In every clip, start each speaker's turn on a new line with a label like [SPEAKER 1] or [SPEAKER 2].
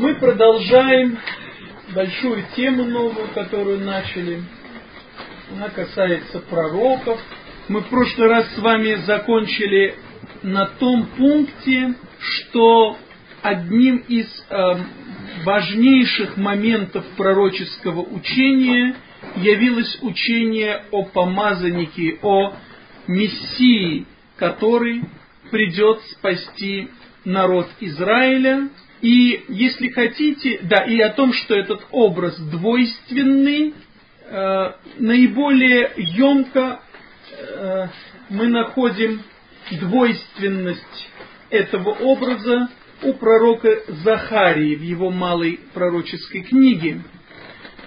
[SPEAKER 1] Мы продолжаем большую тему новую, которую начали. Она касается пророков. Мы в прошлый раз с вами закончили на том пункте, что одним из э, важнейших моментов пророческого учения явилось учение о помазаннике, о Мессии, который придет спасти народ Израиля. И если хотите, да, и о том, что этот образ двойственный, э, наиболее емко э, мы находим двойственность этого образа у пророка Захарии в его малой пророческой книге.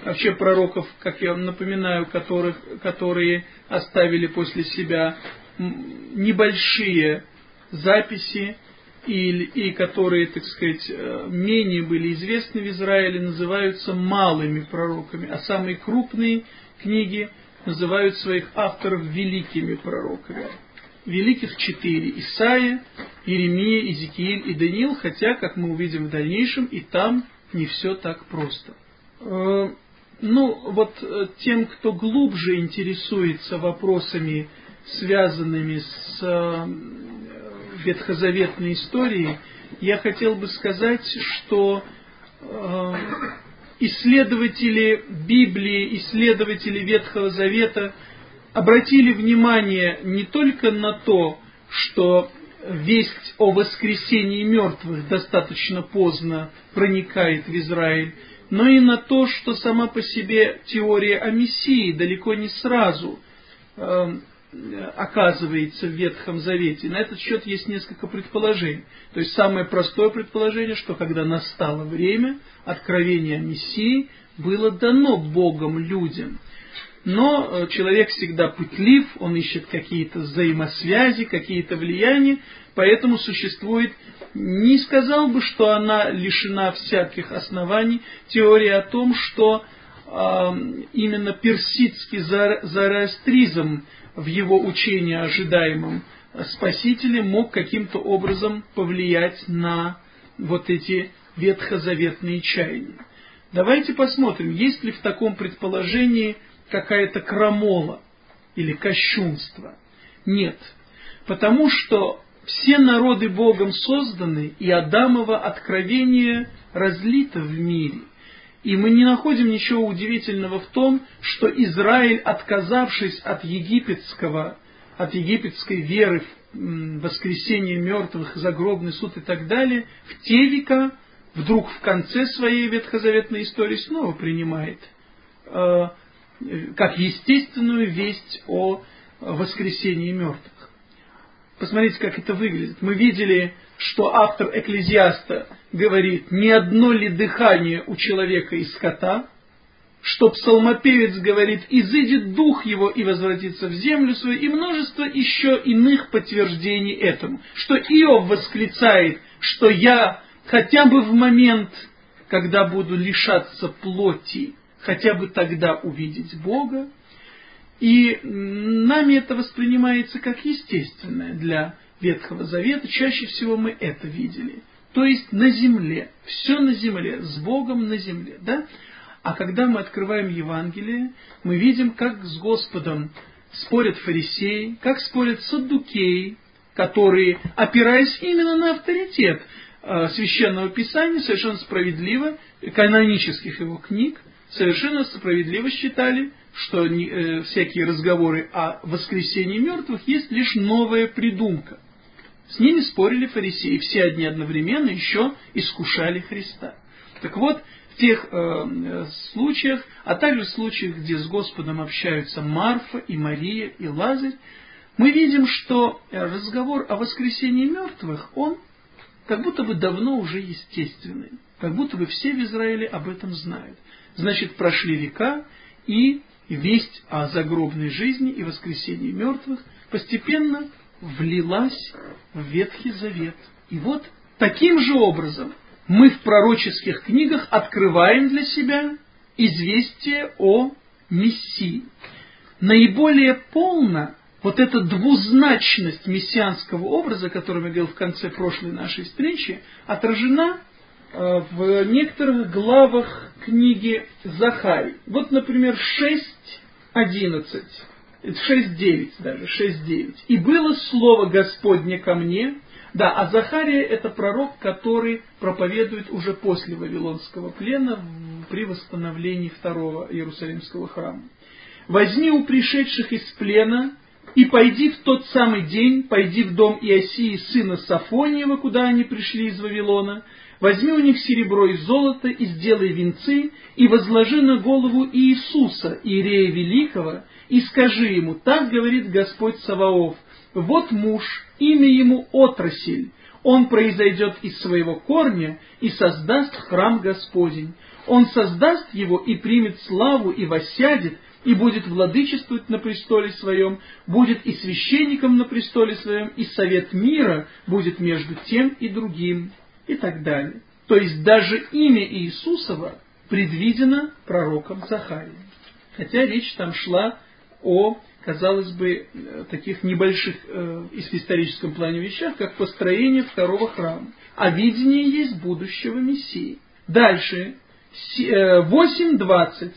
[SPEAKER 1] Вообще пророков, как я вам напоминаю, которых, которые оставили после себя небольшие записи, и, и которые, так сказать, э, менее были известны в Израиле, называются малыми пророками, а самые крупные книги называют своих авторов великими пророками. Великих четыре – Исаия, Иеремия, Иезекииль и Даниил, хотя, как мы увидим в дальнейшем, и там не все так просто. Э, ну, вот э, тем, кто глубже интересуется вопросами, связанными с ветхозаветной истории, я хотел бы сказать, что э, исследователи Библии, исследователи Ветхого Завета обратили внимание не только на то, что весть о воскресении мертвых достаточно поздно проникает в Израиль, но и на то, что сама по себе теория о Мессии далеко не сразу э, оказывается в Ветхом Завете. На этот счет есть несколько предположений. То есть самое простое предположение, что когда настало время, откровение Мессии было дано Богом людям. Но э, человек всегда пытлив, он ищет какие-то взаимосвязи, какие-то влияния, поэтому существует, не сказал бы, что она лишена всяких оснований, теория о том, что э, именно персидский зороастризм в его учении ожидаемом Спасителе мог каким-то образом повлиять на вот эти ветхозаветные чаяния. Давайте посмотрим, есть ли в таком предположении какая-то крамола или кощунство. Нет, потому что все народы Богом созданы, и Адамово откровение разлито в мире. И мы не находим ничего удивительного в том, что Израиль, отказавшись от египетского, от египетской веры в воскресение мертвых, загробный суд и так далее, в те века вдруг в конце своей ветхозаветной истории снова принимает э, как естественную весть о воскресении мертвых. Посмотрите, как это выглядит. Мы видели что автор Экклезиаста говорит, не одно ли дыхание у человека и скота, что псалмопевец говорит, изыдет дух его и возвратится в землю свою, и множество еще иных подтверждений этому, что Иов восклицает, что я хотя бы в момент, когда буду лишаться плоти, хотя бы тогда увидеть Бога, и нами это воспринимается как естественное для Ветхого Завета, чаще всего мы это видели. То есть на земле, все на земле, с Богом на земле. Да? А когда мы открываем Евангелие, мы видим, как с Господом спорят фарисеи, как спорят саддукеи, которые, опираясь именно на авторитет э, священного писания, совершенно справедливо, канонических его книг, совершенно справедливо считали, что э, всякие разговоры о воскресении мертвых есть лишь новая придумка – с ними спорили фарисеи, все одни одновременно еще искушали Христа. Так вот, в тех э, случаях, а также в случаях, где с Господом общаются Марфа и Мария и Лазарь, мы видим, что разговор о воскресении мертвых, он как будто бы давно уже естественный, как будто бы все в Израиле об этом знают. Значит, прошли века, и весть о загробной жизни и воскресении мертвых постепенно влилась в Ветхий Завет. И вот таким же образом мы в пророческих книгах открываем для себя известие о Мессии. Наиболее полно вот эта двузначность мессианского образа, о котором я говорил в конце прошлой нашей встречи, отражена э, в некоторых главах книги Захарий. Вот, например, 6.11, 6.9 даже, 6.9. «И было слово Господне ко мне». Да, а Захария это пророк, который проповедует уже после Вавилонского плена при восстановлении второго Иерусалимского храма. «Возьми у пришедших из плена и пойди в тот самый день, пойди в дом Иосии, сына Сафониева, куда они пришли из Вавилона, возьми у них серебро и золото, и сделай венцы, и возложи на голову Иисуса, Иерея Великого, и скажи ему, так говорит Господь Саваоф, вот муж, имя ему отрасль, он произойдет из своего корня и создаст храм Господень. Он создаст его и примет славу и воссядет, и будет владычествовать на престоле своем, будет и священником на престоле своем, и совет мира будет между тем и другим, и так далее. То есть даже имя Иисусова предвидено пророком Захарием. Хотя речь там шла о, казалось бы, таких небольших э, историческом плане вещах, как построение второго храма. А видение есть будущего Мессии. Дальше, 8.20.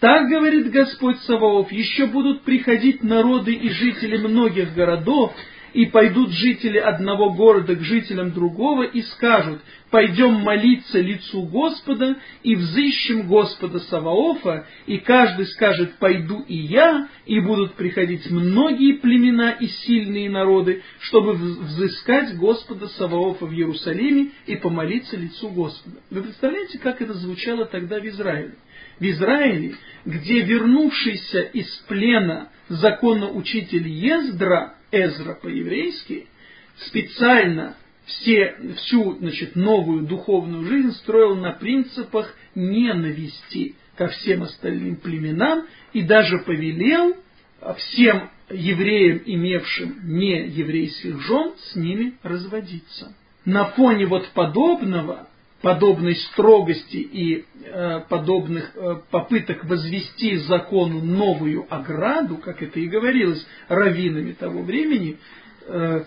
[SPEAKER 1] Так говорит Господь Саваоф, еще будут приходить народы и жители многих городов, и пойдут жители одного города к жителям другого и скажут, пойдем молиться лицу Господа и взыщем Господа Саваофа, и каждый скажет, пойду и я, и будут приходить многие племена и сильные народы, чтобы взыскать Господа Саваофа в Иерусалиме и помолиться лицу Господа. Вы представляете, как это звучало тогда в Израиле? в Израиле, где вернувшийся из плена законоучитель Ездра, Эзра по-еврейски, специально все, всю значит, новую духовную жизнь строил на принципах ненависти ко всем остальным племенам и даже повелел всем евреям, имевшим не еврейских жен, с ними разводиться. На фоне вот подобного подобной строгости и э, подобных э, попыток возвести закону новую ограду, как это и говорилось раввинами того времени, э,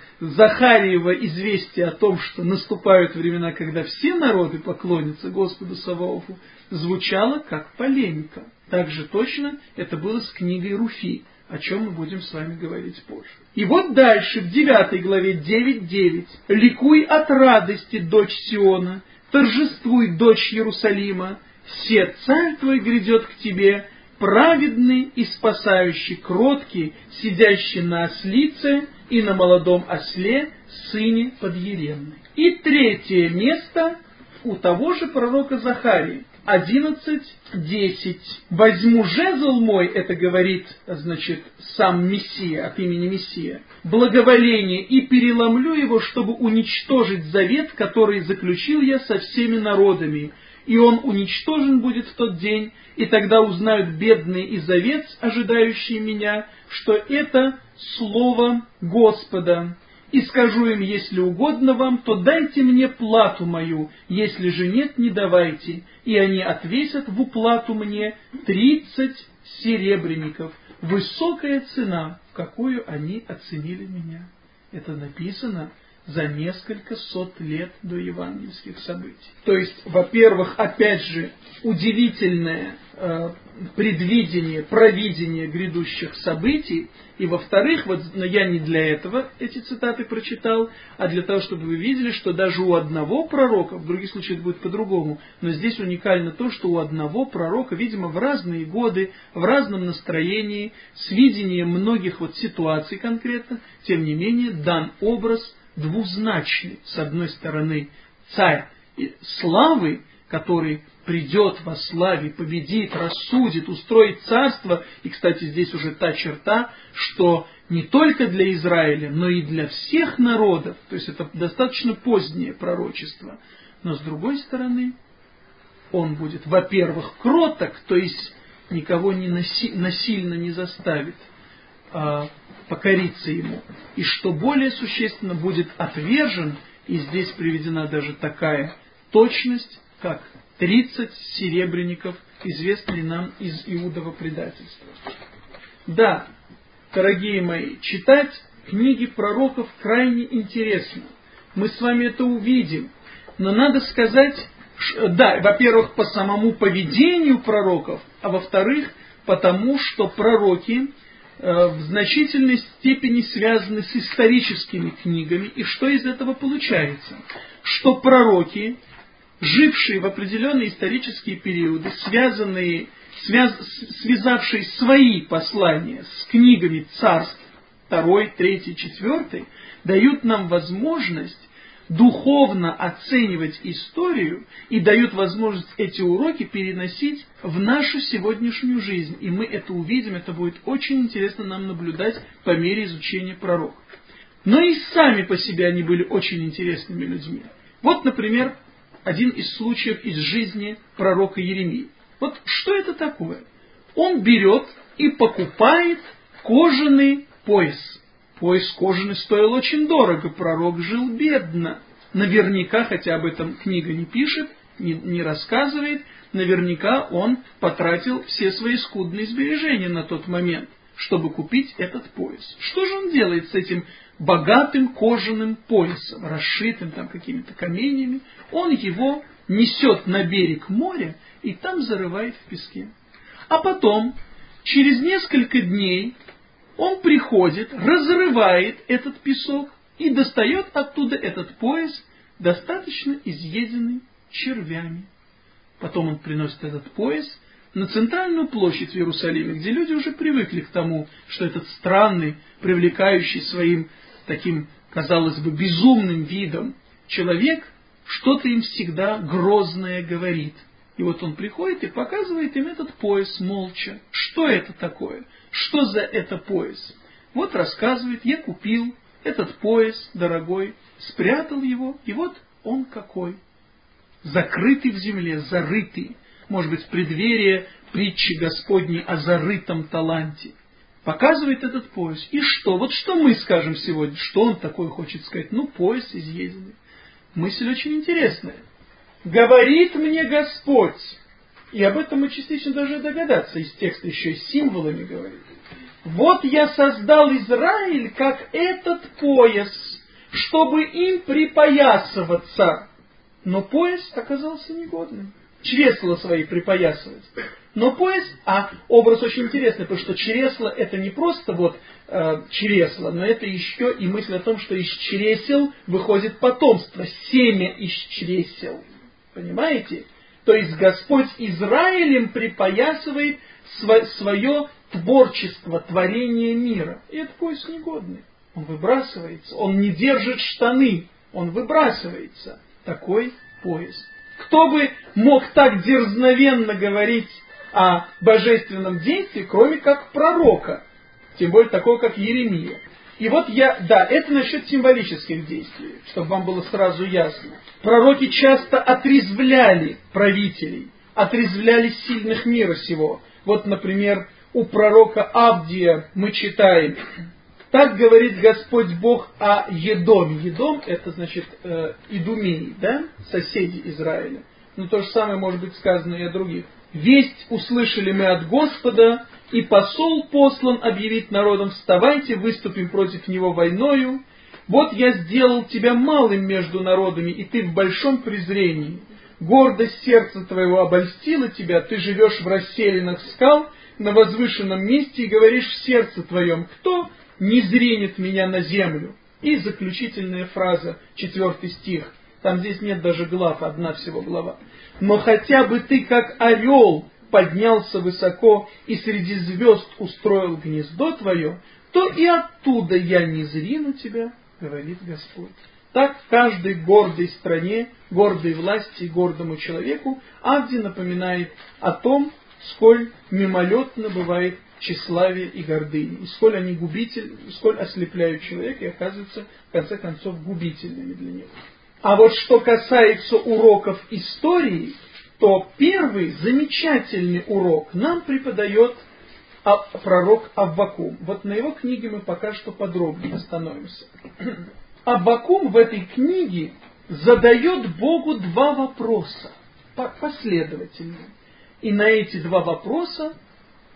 [SPEAKER 1] известие о том, что наступают времена, когда все народы поклонятся Господу Саваофу, звучало как полемика. Также точно это было с книгой Руфи, о чем мы будем с вами говорить позже. И вот дальше, в 9 главе 9.9. «Ликуй от радости, дочь Сиона, торжествуй, дочь Иерусалима, все царь твой грядет к тебе, праведный и спасающий, кроткий, сидящий на ослице и на молодом осле, сыне подъеремной. И третье место у того же пророка Захарии. 11.10. «Возьму жезл мой», это говорит, значит, сам Мессия, от имени Мессия, «благоволение, и переломлю его, чтобы уничтожить завет, который заключил я со всеми народами, и он уничтожен будет в тот день, и тогда узнают бедные и завет, ожидающие меня, что это слово Господа и скажу им, если угодно вам, то дайте мне плату мою, если же нет, не давайте. И они отвесят в уплату мне тридцать серебряников. Высокая цена, какую они оценили меня. Это написано за несколько сот лет до евангельских событий. То есть, во-первых, опять же, удивительное э, предвидение, провидение грядущих событий, и во-вторых, вот я не для этого эти цитаты прочитал, а для того, чтобы вы видели, что даже у одного пророка, в других случаях будет по-другому, но здесь уникально то, что у одного пророка, видимо, в разные годы, в разном настроении, с видением многих вот ситуаций конкретно, тем не менее, дан образ двузначный. С одной стороны, царь славы, который придет во славе, победит, рассудит, устроит царство. И, кстати, здесь уже та черта, что не только для Израиля, но и для всех народов, то есть это достаточно позднее пророчество. Но с другой стороны, он будет, во-первых, кроток, то есть никого не наси, насильно не заставит покориться ему. И что более существенно, будет отвержен, и здесь приведена даже такая точность, как 30 серебряников, известные нам из Иудова предательства. Да, дорогие мои, читать книги пророков крайне интересно. Мы с вами это увидим. Но надо сказать, Да, во-первых, по самому поведению пророков, а во-вторых, потому что пророки в значительной степени связаны с историческими книгами. И что из этого получается? Что пророки, жившие в определенные исторические периоды, связанные, связ, связавшие свои послания с книгами царств, второй, третий, четвертый, дают нам возможность духовно оценивать историю и дают возможность эти уроки переносить в нашу сегодняшнюю жизнь. И мы это увидим, это будет очень интересно нам наблюдать по мере изучения пророков. Но и сами по себе они были очень интересными людьми. Вот, например, один из случаев из жизни пророка Еремии. Вот что это такое? Он берет и покупает кожаный пояс. Пояс кожаный стоил очень дорого, пророк жил бедно. Наверняка, хотя об этом книга не пишет, не, не рассказывает, наверняка он потратил все свои скудные сбережения на тот момент, чтобы купить этот пояс. Что же он делает с этим богатым кожаным поясом, расшитым там какими-то каменями? Он его несет на берег моря и там зарывает в песке. А потом, через несколько дней, он приходит, разрывает этот песок и достает оттуда этот пояс, достаточно изъеденный червями. Потом он приносит этот пояс на центральную площадь в Иерусалиме, где люди уже привыкли к тому, что этот странный, привлекающий своим таким, казалось бы, безумным видом человек что-то им всегда грозное говорит – и вот он приходит и показывает им этот пояс молча. Что это такое? Что за это пояс? Вот рассказывает, я купил этот пояс дорогой, спрятал его, и вот он какой. Закрытый в земле, зарытый. Может быть, в преддверии притчи Господней о зарытом таланте. Показывает этот пояс. И что? Вот что мы скажем сегодня? Что он такое хочет сказать? Ну, пояс изъеденный. Мысль очень интересная. Говорит мне Господь. И об этом мы частично даже догадаться из текста еще и символами говорит. Вот я создал Израиль как этот пояс, чтобы им припоясываться. Но пояс оказался негодным. Чресла свои припоясывать. Но пояс, а образ очень интересный, потому что чресло это не просто вот э, чресло, но это еще и мысль о том, что из чресел выходит потомство, семя из чресел. Понимаете? То есть Господь Израилем припоясывает свое творчество, творение мира. И это пояс негодный. Он выбрасывается. Он не держит штаны. Он выбрасывается. Такой пояс. Кто бы мог так дерзновенно говорить о божественном действии, кроме как пророка, тем более такого, как Еремия. И вот я, да, это насчет символических действий, чтобы вам было сразу ясно. Пророки часто отрезвляли правителей, отрезвляли сильных мира сего. Вот, например, у пророка Авдия мы читаем, так говорит Господь Бог о Едоме. Едом это значит э, Идумей, да, соседи Израиля. Но то же самое может быть сказано и о других. Весть услышали мы от Господа, и посол послан объявить народам, вставайте, выступим против него войною. Вот я сделал тебя малым между народами, и ты в большом презрении. Гордость сердца твоего обольстила тебя, ты живешь в расселенных скал, на возвышенном месте, и говоришь в сердце твоем, кто не зренит меня на землю? И заключительная фраза, четвертый стих. Там здесь нет даже глав, одна всего глава. Но хотя бы ты, как орел, поднялся высоко и среди звезд устроил гнездо твое, то и оттуда я не зрину тебя, говорит Господь. Так в каждой гордой стране, гордой власти и гордому человеку Авди напоминает о том, сколь мимолетно бывает тщеславие и гордыня, и сколь они губительны, сколь ослепляют человека и оказываются, в конце концов, губительными для него. А вот что касается уроков истории, то первый замечательный урок нам преподает пророк Аввакум. Вот на его книге мы пока что подробнее остановимся. Аввакум в этой книге задает Богу два вопроса последовательно. И на эти два вопроса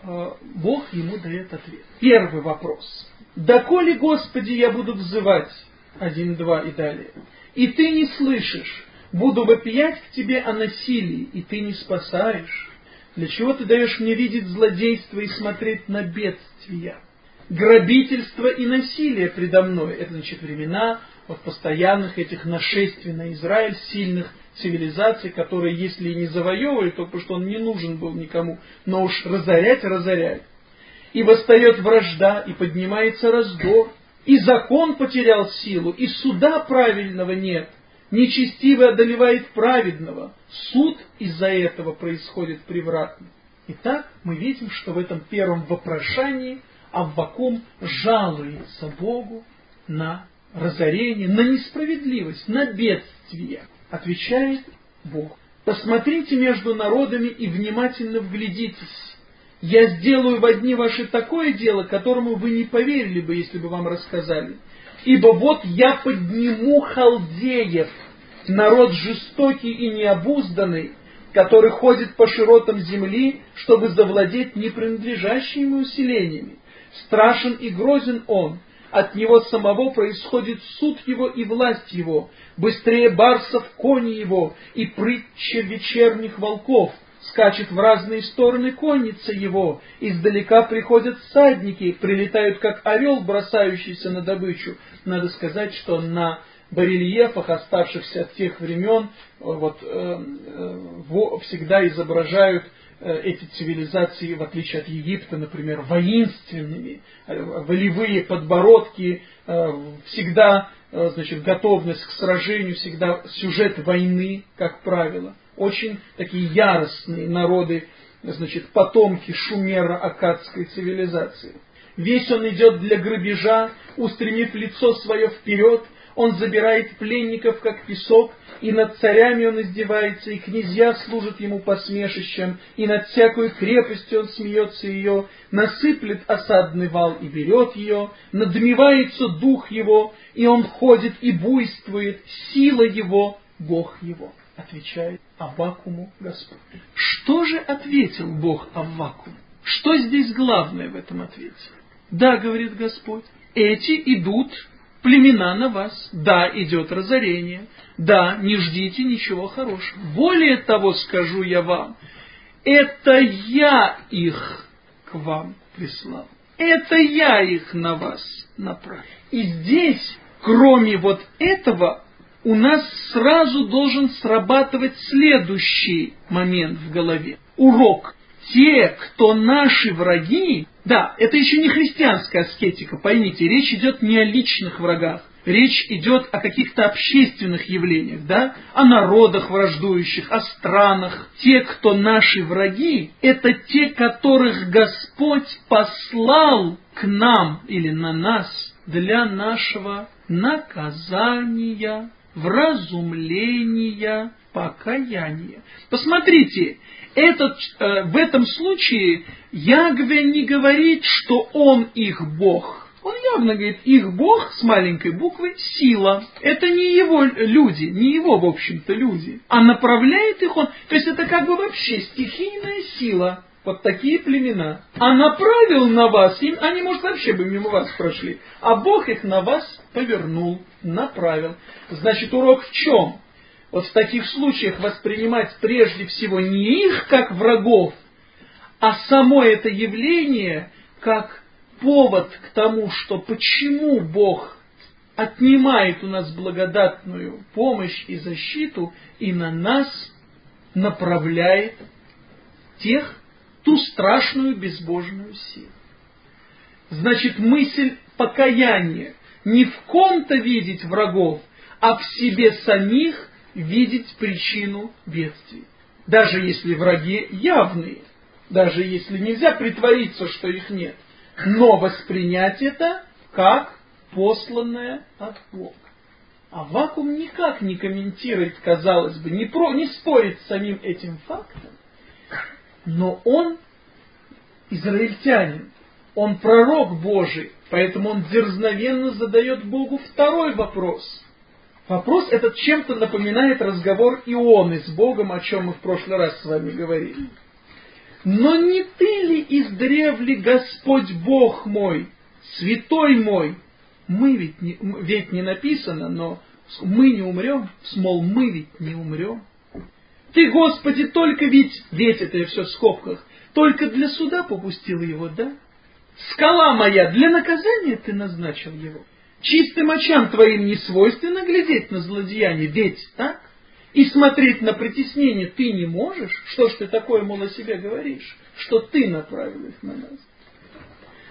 [SPEAKER 1] э, Бог ему дает ответ. Первый вопрос. «Доколе, Господи, я буду взывать?» Один, два и далее. «И ты не слышишь, Буду вопиять к тебе о насилии, и ты не спасаешь. Для чего ты даешь мне видеть злодейство и смотреть на бедствия? Грабительство и насилие предо мной. Это значит времена вот постоянных этих нашествий на Израиль, сильных цивилизаций, которые, если и не завоевывали, то потому что он не нужен был никому, но уж разорять, разоряют. И восстает вражда, и поднимается раздор, и закон потерял силу, и суда правильного нет. Нечестивый одолевает праведного. Суд из-за этого происходит превратно. Итак, мы видим, что в этом первом вопрошании Аввакум жалуется Богу на разорение, на несправедливость, на бедствие. Отвечает Бог. Посмотрите между народами и внимательно вглядитесь. Я сделаю в одни ваши такое дело, которому вы не поверили бы, если бы вам рассказали. Ибо вот я подниму халдеев, народ жестокий и необузданный, который ходит по широтам земли, чтобы завладеть непринадлежащими ему селениями. Страшен и грозен он, от него самого происходит суд его и власть его, быстрее барсов кони его и притча вечерних волков, скачет в разные стороны конница его, издалека приходят всадники, прилетают как орел, бросающийся на добычу. Надо сказать, что на барельефах, оставшихся от тех времен, вот, э, э, всегда изображают Э, эти цивилизации, в отличие от Египта, например, воинственными, э, волевые подбородки, э, всегда значит, готовность к сражению, всегда сюжет войны, как правило. Очень такие яростные народы, значит, потомки шумеро-акадской цивилизации. Весь он идет для грабежа, устремив лицо свое вперед, он забирает пленников, как песок, и над царями он издевается, и князья служат ему посмешищем, и над всякой крепостью он смеется ее, насыплет осадный вал и берет ее, надмевается дух его, и он ходит и буйствует, сила его, Бог его. Отвечает Аввакуму Господь. Что же ответил Бог Аввакуму? Что здесь главное в этом ответе? Да, говорит Господь, эти идут племена на вас. Да, идет разорение. Да, не ждите ничего хорошего. Более того скажу я вам, это я их к вам прислал. Это я их на вас направил. И здесь, кроме вот этого, у нас сразу должен срабатывать следующий момент в голове. Урок. Те, кто наши враги, да, это еще не христианская аскетика, поймите, речь идет не о личных врагах, речь идет о каких-то общественных явлениях, да, о народах враждующих, о странах. Те, кто наши враги, это те, которых Господь послал к нам или на нас для нашего наказания, вразумления, покаяния. Посмотрите, этот, э, в этом случае Ягве не говорит, что он их Бог. Он явно говорит, их Бог с маленькой буквы – сила. Это не его люди, не его, в общем-то, люди. А направляет их он, то есть это как бы вообще стихийная сила. Вот такие племена. А направил на вас, им, они, может, вообще бы мимо вас прошли. А Бог их на вас повернул, направил. Значит, урок в чем? Вот в таких случаях воспринимать прежде всего не их как врагов, а само это явление как повод к тому, что почему Бог отнимает у нас благодатную помощь и защиту и на нас направляет тех, ту страшную безбожную силу. Значит, мысль покаяния не в ком-то видеть врагов, а в себе самих видеть причину бедствий. Даже если враги явные, даже если нельзя притвориться, что их нет, но воспринять это как посланное от Бога. А вакуум никак не комментирует, казалось бы, не, про, не спорит с самим этим фактом, но он израильтянин, он пророк Божий, поэтому он дерзновенно задает Богу второй вопрос – Вопрос этот чем-то напоминает разговор Ионы с Богом, о чем мы в прошлый раз с вами говорили. Но не ты ли издревле Господь Бог мой, святой мой? Мы ведь не, ведь не написано, но Мы не умрем, смол, мы ведь не умрем. Ты, Господи, только ведь, ведь это я все в скобках, только для суда попустил его, да? Скала моя, для наказания ты назначил его. Чистым очам твоим не свойственно глядеть на злодеяние, ведь так? И смотреть на притеснение ты не можешь? Что ж ты такое, мол, о себе говоришь? Что ты направил их на нас?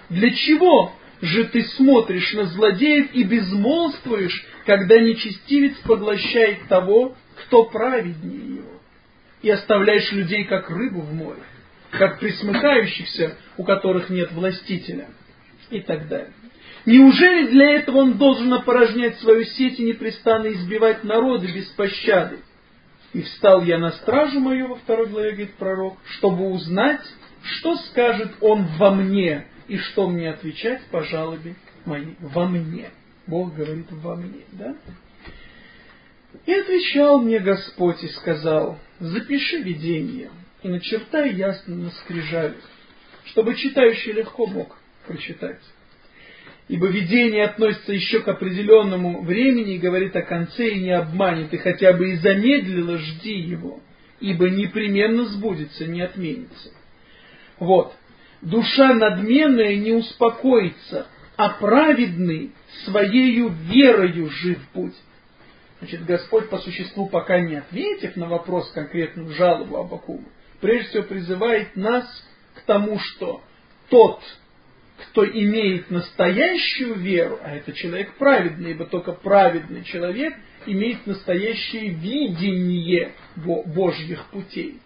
[SPEAKER 1] Для чего же ты смотришь на злодеев и безмолвствуешь, когда нечестивец поглощает того, кто праведнее его? И оставляешь людей, как рыбу в море, как присмыкающихся, у которых нет властителя, и так далее. Неужели для этого он должен опорожнять свою сеть и непрестанно избивать народы без пощады? И встал я на стражу мою, во второй главе говорит пророк, чтобы узнать, что скажет он во мне, и что мне отвечать по жалобе моей. Во мне. Бог говорит во мне, да? И отвечал мне Господь и сказал, запиши видение и начертай ясно на скрижалях, чтобы читающий легко мог прочитать. Ибо видение относится еще к определенному времени и говорит о конце и не обманет, и хотя бы и замедлило, жди его, ибо непременно сбудется, не отменится. Вот. Душа надменная не успокоится, а праведный своею верою жив будет. Значит, Господь по существу, пока не ответив на вопрос конкретную жалобу Абакуму, прежде всего призывает нас к тому, что тот, кто имеет настоящую веру, а это человек праведный, ибо только праведный человек имеет настоящее видение Божьих путей,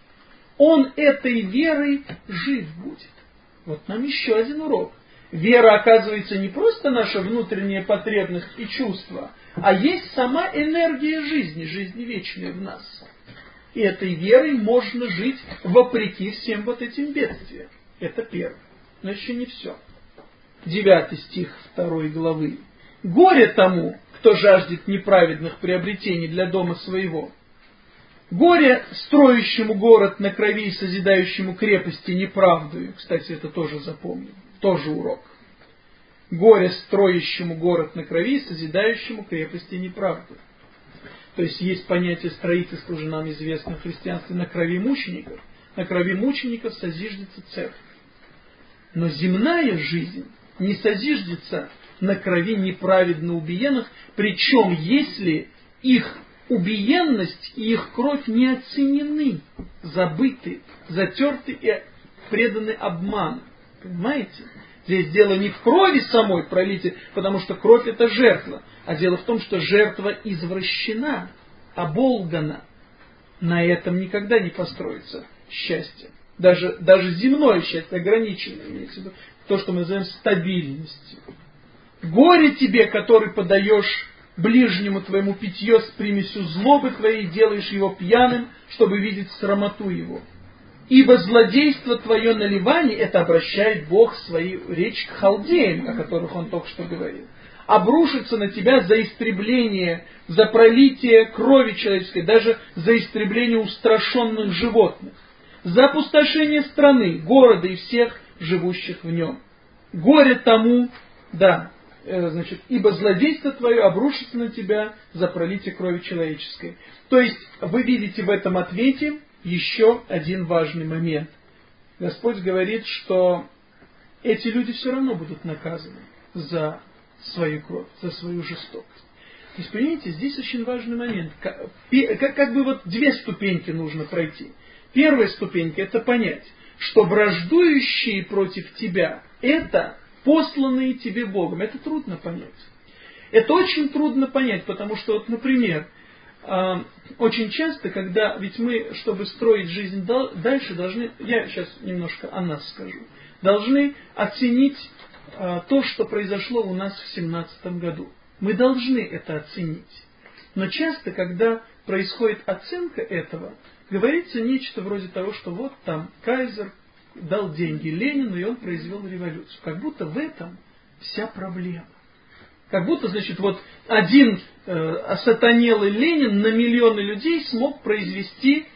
[SPEAKER 1] он этой верой жив будет. Вот нам еще один урок. Вера, оказывается, не просто наша внутренняя потребность и чувство, а есть сама энергия жизни, жизни вечной в нас. И этой верой можно жить вопреки всем вот этим бедствиям. Это первое. Но еще не все девятый стих второй главы. Горе тому, кто жаждет неправедных приобретений для дома своего. Горе строящему город на крови и созидающему крепости неправдою. Кстати, это тоже запомним. Тоже урок. Горе строящему город на крови созидающему крепости неправдою. То есть есть понятие строительства, уже нам известно в христианстве, на крови мучеников. На крови мучеников созиждется церковь. Но земная жизнь не созиждется на крови неправедно убиенных, причем если их убиенность и их кровь не оценены, забыты, затерты и преданы обману. Понимаете? Здесь дело не в крови самой пролития, потому что кровь это жертва, а дело в том, что жертва извращена, оболгана. На этом никогда не построится счастье. Даже, даже земное счастье ограничено, имеется то, что мы называем стабильностью. Горе тебе, который подаешь ближнему твоему питье с примесью злобы твоей, делаешь его пьяным, чтобы видеть срамоту его. Ибо злодейство твое наливание, это обращает Бог свою речь к халдеям, о которых он только что говорил, обрушится на тебя за истребление, за пролитие крови человеческой, даже за истребление устрашенных животных, за опустошение страны, города и всех живущих в нем. Горе тому, да, э, значит, ибо злодейство твое обрушится на тебя за пролитие крови человеческой. То есть вы видите в этом ответе еще один важный момент. Господь говорит, что эти люди все равно будут наказаны за свою кровь, за свою жестокость. То есть, понимаете, здесь очень важный момент. Как, как, как бы вот две ступеньки нужно пройти. Первая ступенька – это понять, что враждующие против тебя – это посланные тебе Богом. Это трудно понять. Это очень трудно понять, потому что, вот, например, очень часто, когда, ведь мы, чтобы строить жизнь дальше, должны, я сейчас немножко о нас скажу, должны оценить а, то, что произошло у нас в семнадцатом году. Мы должны это оценить. Но часто, когда происходит оценка этого, говорится нечто вроде того, что вот там Кайзер дал деньги Ленину, и он произвел революцию. Как будто в этом вся проблема. Как будто, значит, вот один э, осатанелый Ленин на миллионы людей смог произвести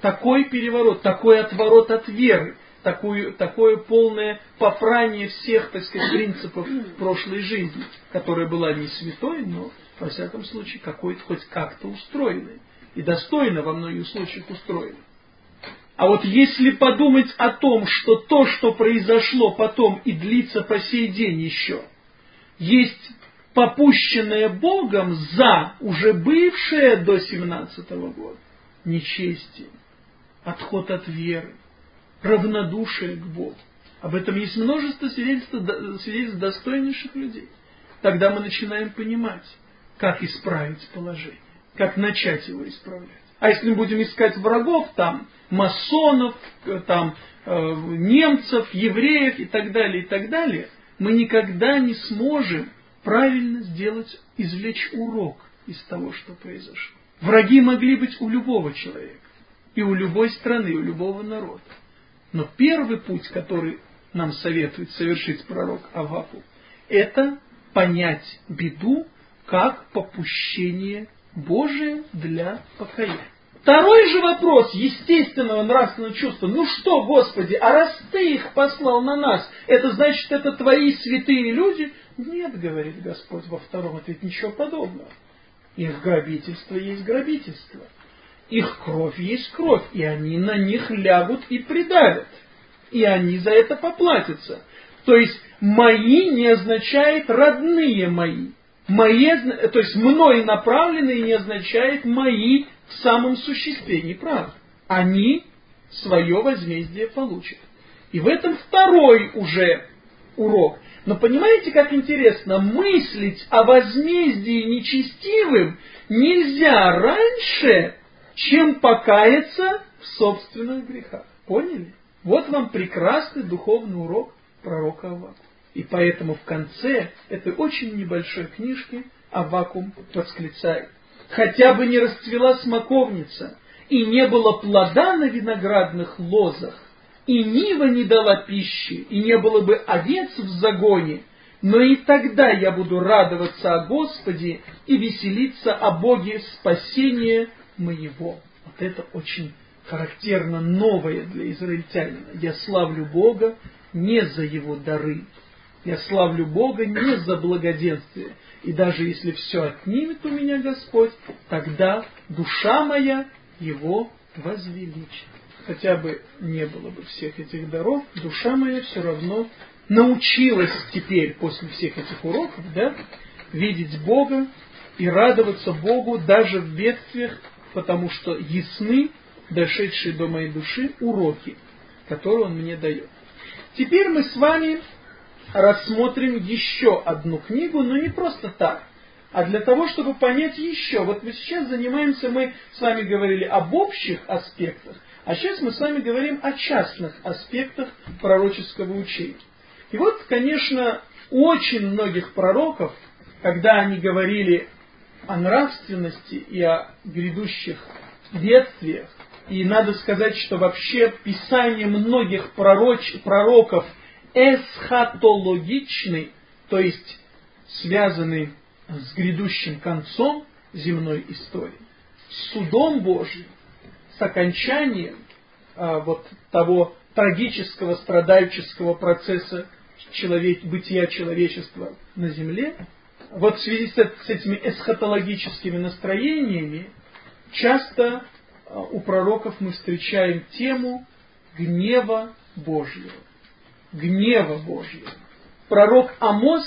[SPEAKER 1] такой переворот, такой отворот от веры, такую, такое полное попрание всех, так сказать, принципов прошлой жизни, которая была не святой, но во всяком случае, какой-то хоть как-то устроенный. И достойно во многих случаях устроенный. А вот если подумать о том, что то, что произошло потом и длится по сей день еще, есть попущенное Богом за уже бывшее до 17 года нечестие, отход от веры, равнодушие к Богу. Об этом есть множество свидетельств, свидетельств достойнейших людей. Тогда мы начинаем понимать, как исправить положение, как начать его исправлять. А если мы будем искать врагов, там, масонов, там, э, немцев, евреев и так далее, и так далее, мы никогда не сможем правильно сделать, извлечь урок из того, что произошло. Враги могли быть у любого человека, и у любой страны, и у любого народа. Но первый путь, который нам советует совершить пророк Аваку, это понять беду как попущение Божие для покаяния. Второй же вопрос естественного нравственного чувства. Ну что, Господи, а раз Ты их послал на нас, это значит, это Твои святые люди? Нет, говорит Господь во втором ответе, ничего подобного. Их грабительство есть грабительство. Их кровь есть кровь, и они на них лягут и придавят. И они за это поплатятся. То есть мои не означает родные мои. Мои, то есть мной направленные не означает мои в самом существе. Неправда. Они свое возмездие получат. И в этом второй уже урок. Но понимаете, как интересно, мыслить о возмездии нечестивым нельзя раньше, чем покаяться в собственных грехах. Поняли? Вот вам прекрасный духовный урок пророка Авакума. И поэтому в конце этой очень небольшой книжки Авакум восклицает. Хотя бы не расцвела смоковница, и не было плода на виноградных лозах, и нива не дала пищи, и не было бы овец в загоне, но и тогда я буду радоваться о Господе и веселиться о Боге спасения моего. Вот это очень характерно новое для израильтянина. Я славлю Бога не за его дары. Я славлю Бога не за благоденствие. И даже если все отнимет у меня Господь, тогда душа моя его возвеличит хотя бы не было бы всех этих даров, душа моя все равно научилась теперь, после всех этих уроков, да, видеть Бога и радоваться Богу даже в бедствиях, потому что ясны дошедшие до моей души уроки, которые Он мне дает. Теперь мы с вами рассмотрим еще одну книгу, но не просто так, а для того, чтобы понять еще. Вот мы сейчас занимаемся, мы с вами говорили об общих аспектах, а сейчас мы с вами говорим о частных аспектах пророческого учения. И вот, конечно, очень многих пророков, когда они говорили о нравственности и о грядущих бедствиях, и надо сказать, что вообще писание многих пророч, пророков эсхатологичны, то есть связаны с грядущим концом земной истории, с судом Божьим, с окончанием а, вот того трагического, страдальческого процесса человек, бытия человечества на земле, вот в связи с, с этими эсхатологическими настроениями часто а, у пророков мы встречаем тему гнева Божьего. Гнева Божьего. Пророк Амос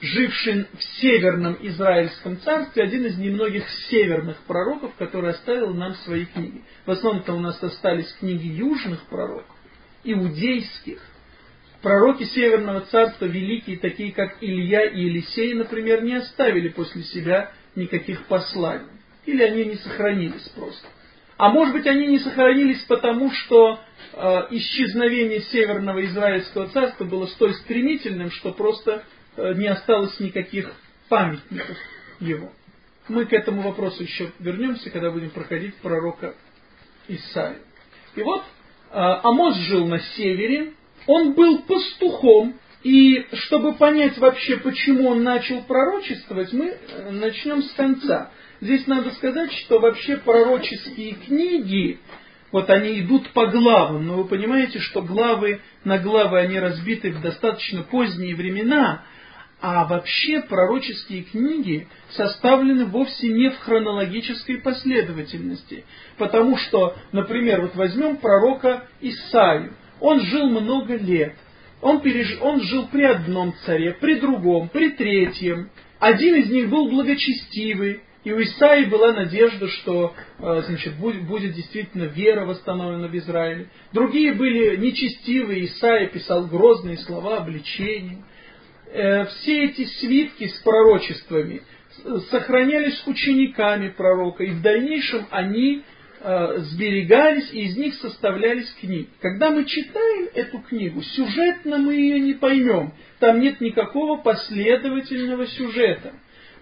[SPEAKER 1] живший в северном Израильском царстве, один из немногих северных пророков, который оставил нам свои книги. В основном-то у нас остались книги южных пророков, иудейских. Пророки Северного Царства, великие, такие как Илья и Елисей, например, не оставили после себя никаких посланий. Или они не сохранились просто. А может быть, они не сохранились потому, что э, исчезновение Северного Израильского царства было столь стремительным, что просто Э, не осталось никаких памятников его. Мы к этому вопросу еще вернемся, когда будем проходить пророка Исаию. И вот э, Амос жил на севере, он был пастухом, и чтобы понять вообще, почему он начал пророчествовать, мы э, начнем с конца. Здесь надо сказать, что вообще пророческие книги, вот они идут по главам, но вы понимаете, что главы на главы они разбиты в достаточно поздние времена, А вообще пророческие книги составлены вовсе не в хронологической последовательности. Потому что, например, вот возьмем пророка Исаию. Он жил много лет. Он, переж... он жил при одном царе, при другом, при третьем. Один из них был благочестивый, и у Исаи была надежда, что э, значит, будет, действительно вера восстановлена в Израиле. Другие были нечестивые, Исаия писал грозные слова обличения. Э, все эти свитки с пророчествами сохранялись учениками пророка, и в дальнейшем они сберегались, и из них составлялись книги. Когда мы читаем эту книгу, сюжетно мы ее не поймем. Там нет никакого последовательного сюжета.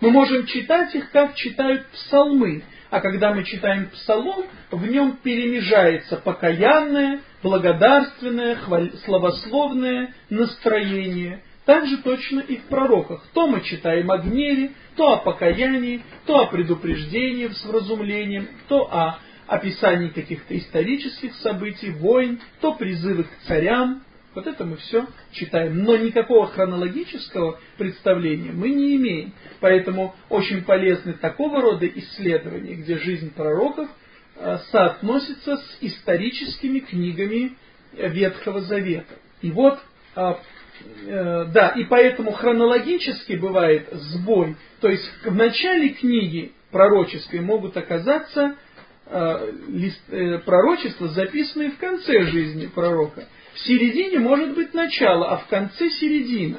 [SPEAKER 1] Мы можем читать их, как читают псалмы. А когда мы читаем псалом, в нем перемежается покаянное, благодарственное, хваль... славословное настроение. Так же точно и в пророках. То мы читаем о гневе, то о покаянии, то о предупреждении с вразумлением, то о описании каких-то исторических событий, войн, то призывы к царям, вот это мы все читаем. Но никакого хронологического представления мы не имеем. Поэтому очень полезны такого рода исследования, где жизнь пророков э, соотносится с историческими книгами Ветхого Завета. И вот, э, э, да, и поэтому хронологически бывает сбой. То есть в начале книги пророческой могут оказаться пророчества, записанные в конце жизни пророка. В середине может быть начало, а в конце середина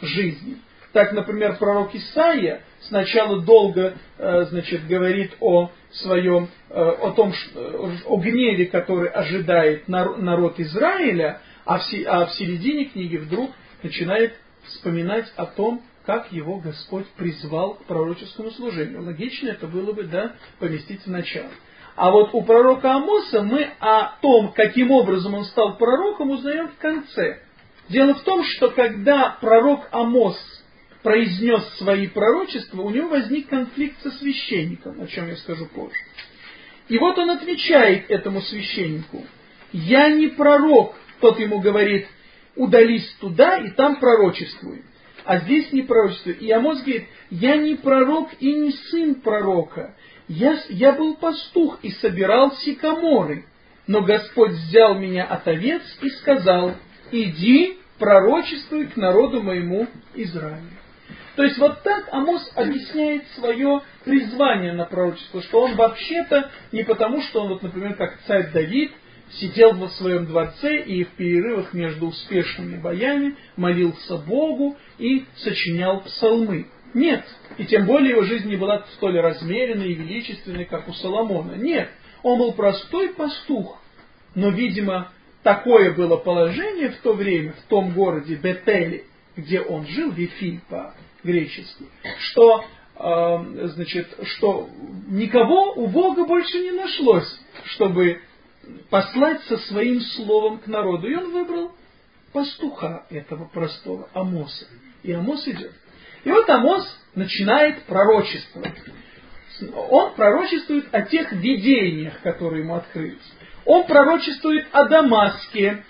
[SPEAKER 1] жизни. Так, например, пророк Исаия сначала долго, э, значит, говорит о своем, э, о том, о гневе, который ожидает народ Израиля, а в, а в середине книги вдруг начинает вспоминать о том, как его Господь призвал к пророческому служению. Логично это было бы, да, поместить в начало. А вот у пророка Амоса мы о том, каким образом он стал пророком, узнаем в конце. Дело в том, что когда пророк Амос произнес свои пророчества, у него возник конфликт со священником, о чем я скажу позже. И вот он отвечает этому священнику, «Я не пророк», тот ему говорит, «удались туда и там пророчествуй». А здесь не пророчествуй. И Амос говорит, «Я не пророк и не сын пророка, я, я был пастух и собирал сикаморы, но Господь взял меня от овец и сказал, иди, пророчествуй к народу моему Израилю. То есть вот так Амос объясняет свое призвание на пророчество, что он вообще-то не потому, что он, вот, например, как царь Давид, сидел в своем дворце и в перерывах между успешными боями молился Богу и сочинял псалмы. Нет. И тем более его жизнь не была столь размеренной и величественной, как у Соломона. Нет. Он был простой пастух. Но, видимо, такое было положение в то время, в том городе Бетели, где он жил, Вифиль по-гречески, что, э, значит, что никого у Бога больше не нашлось, чтобы послать со своим словом к народу. И он выбрал пастуха этого простого, Амоса. И Амос идет. И вот Амос начинает пророчествовать. Он пророчествует о тех видениях, которые ему открылись. Он пророчествует о Дамаске,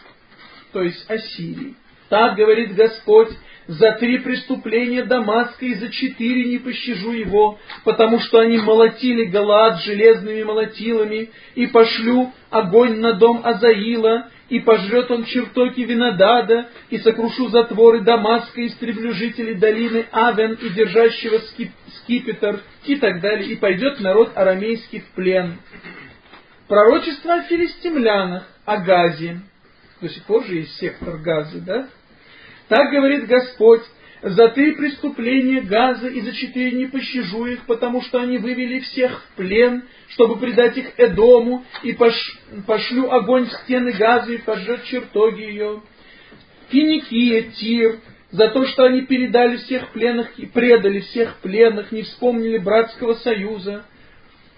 [SPEAKER 1] то есть о Сирии. Так говорит Господь, за три преступления Дамаска и за четыре не пощажу его, потому что они молотили Галаад железными молотилами, и пошлю огонь на дом Азаила, и пожрет он чертоки Винодада, и сокрушу затворы Дамаска, и истреблю жителей долины Авен и держащего скип, скипетр, и так далее, и пойдет народ арамейский в плен. Пророчество о филистимлянах, о Газе. До сих пор же есть сектор Газы, да? Так говорит Господь, за три преступления Газа и за четыре не пощажу их, потому что они вывели всех в плен, чтобы предать их Эдому, и пош... пошлю огонь в стены Газы и пожжет чертоги ее. Финикия, Тир, за то, что они передали всех пленных и предали всех пленных, не вспомнили братского союза.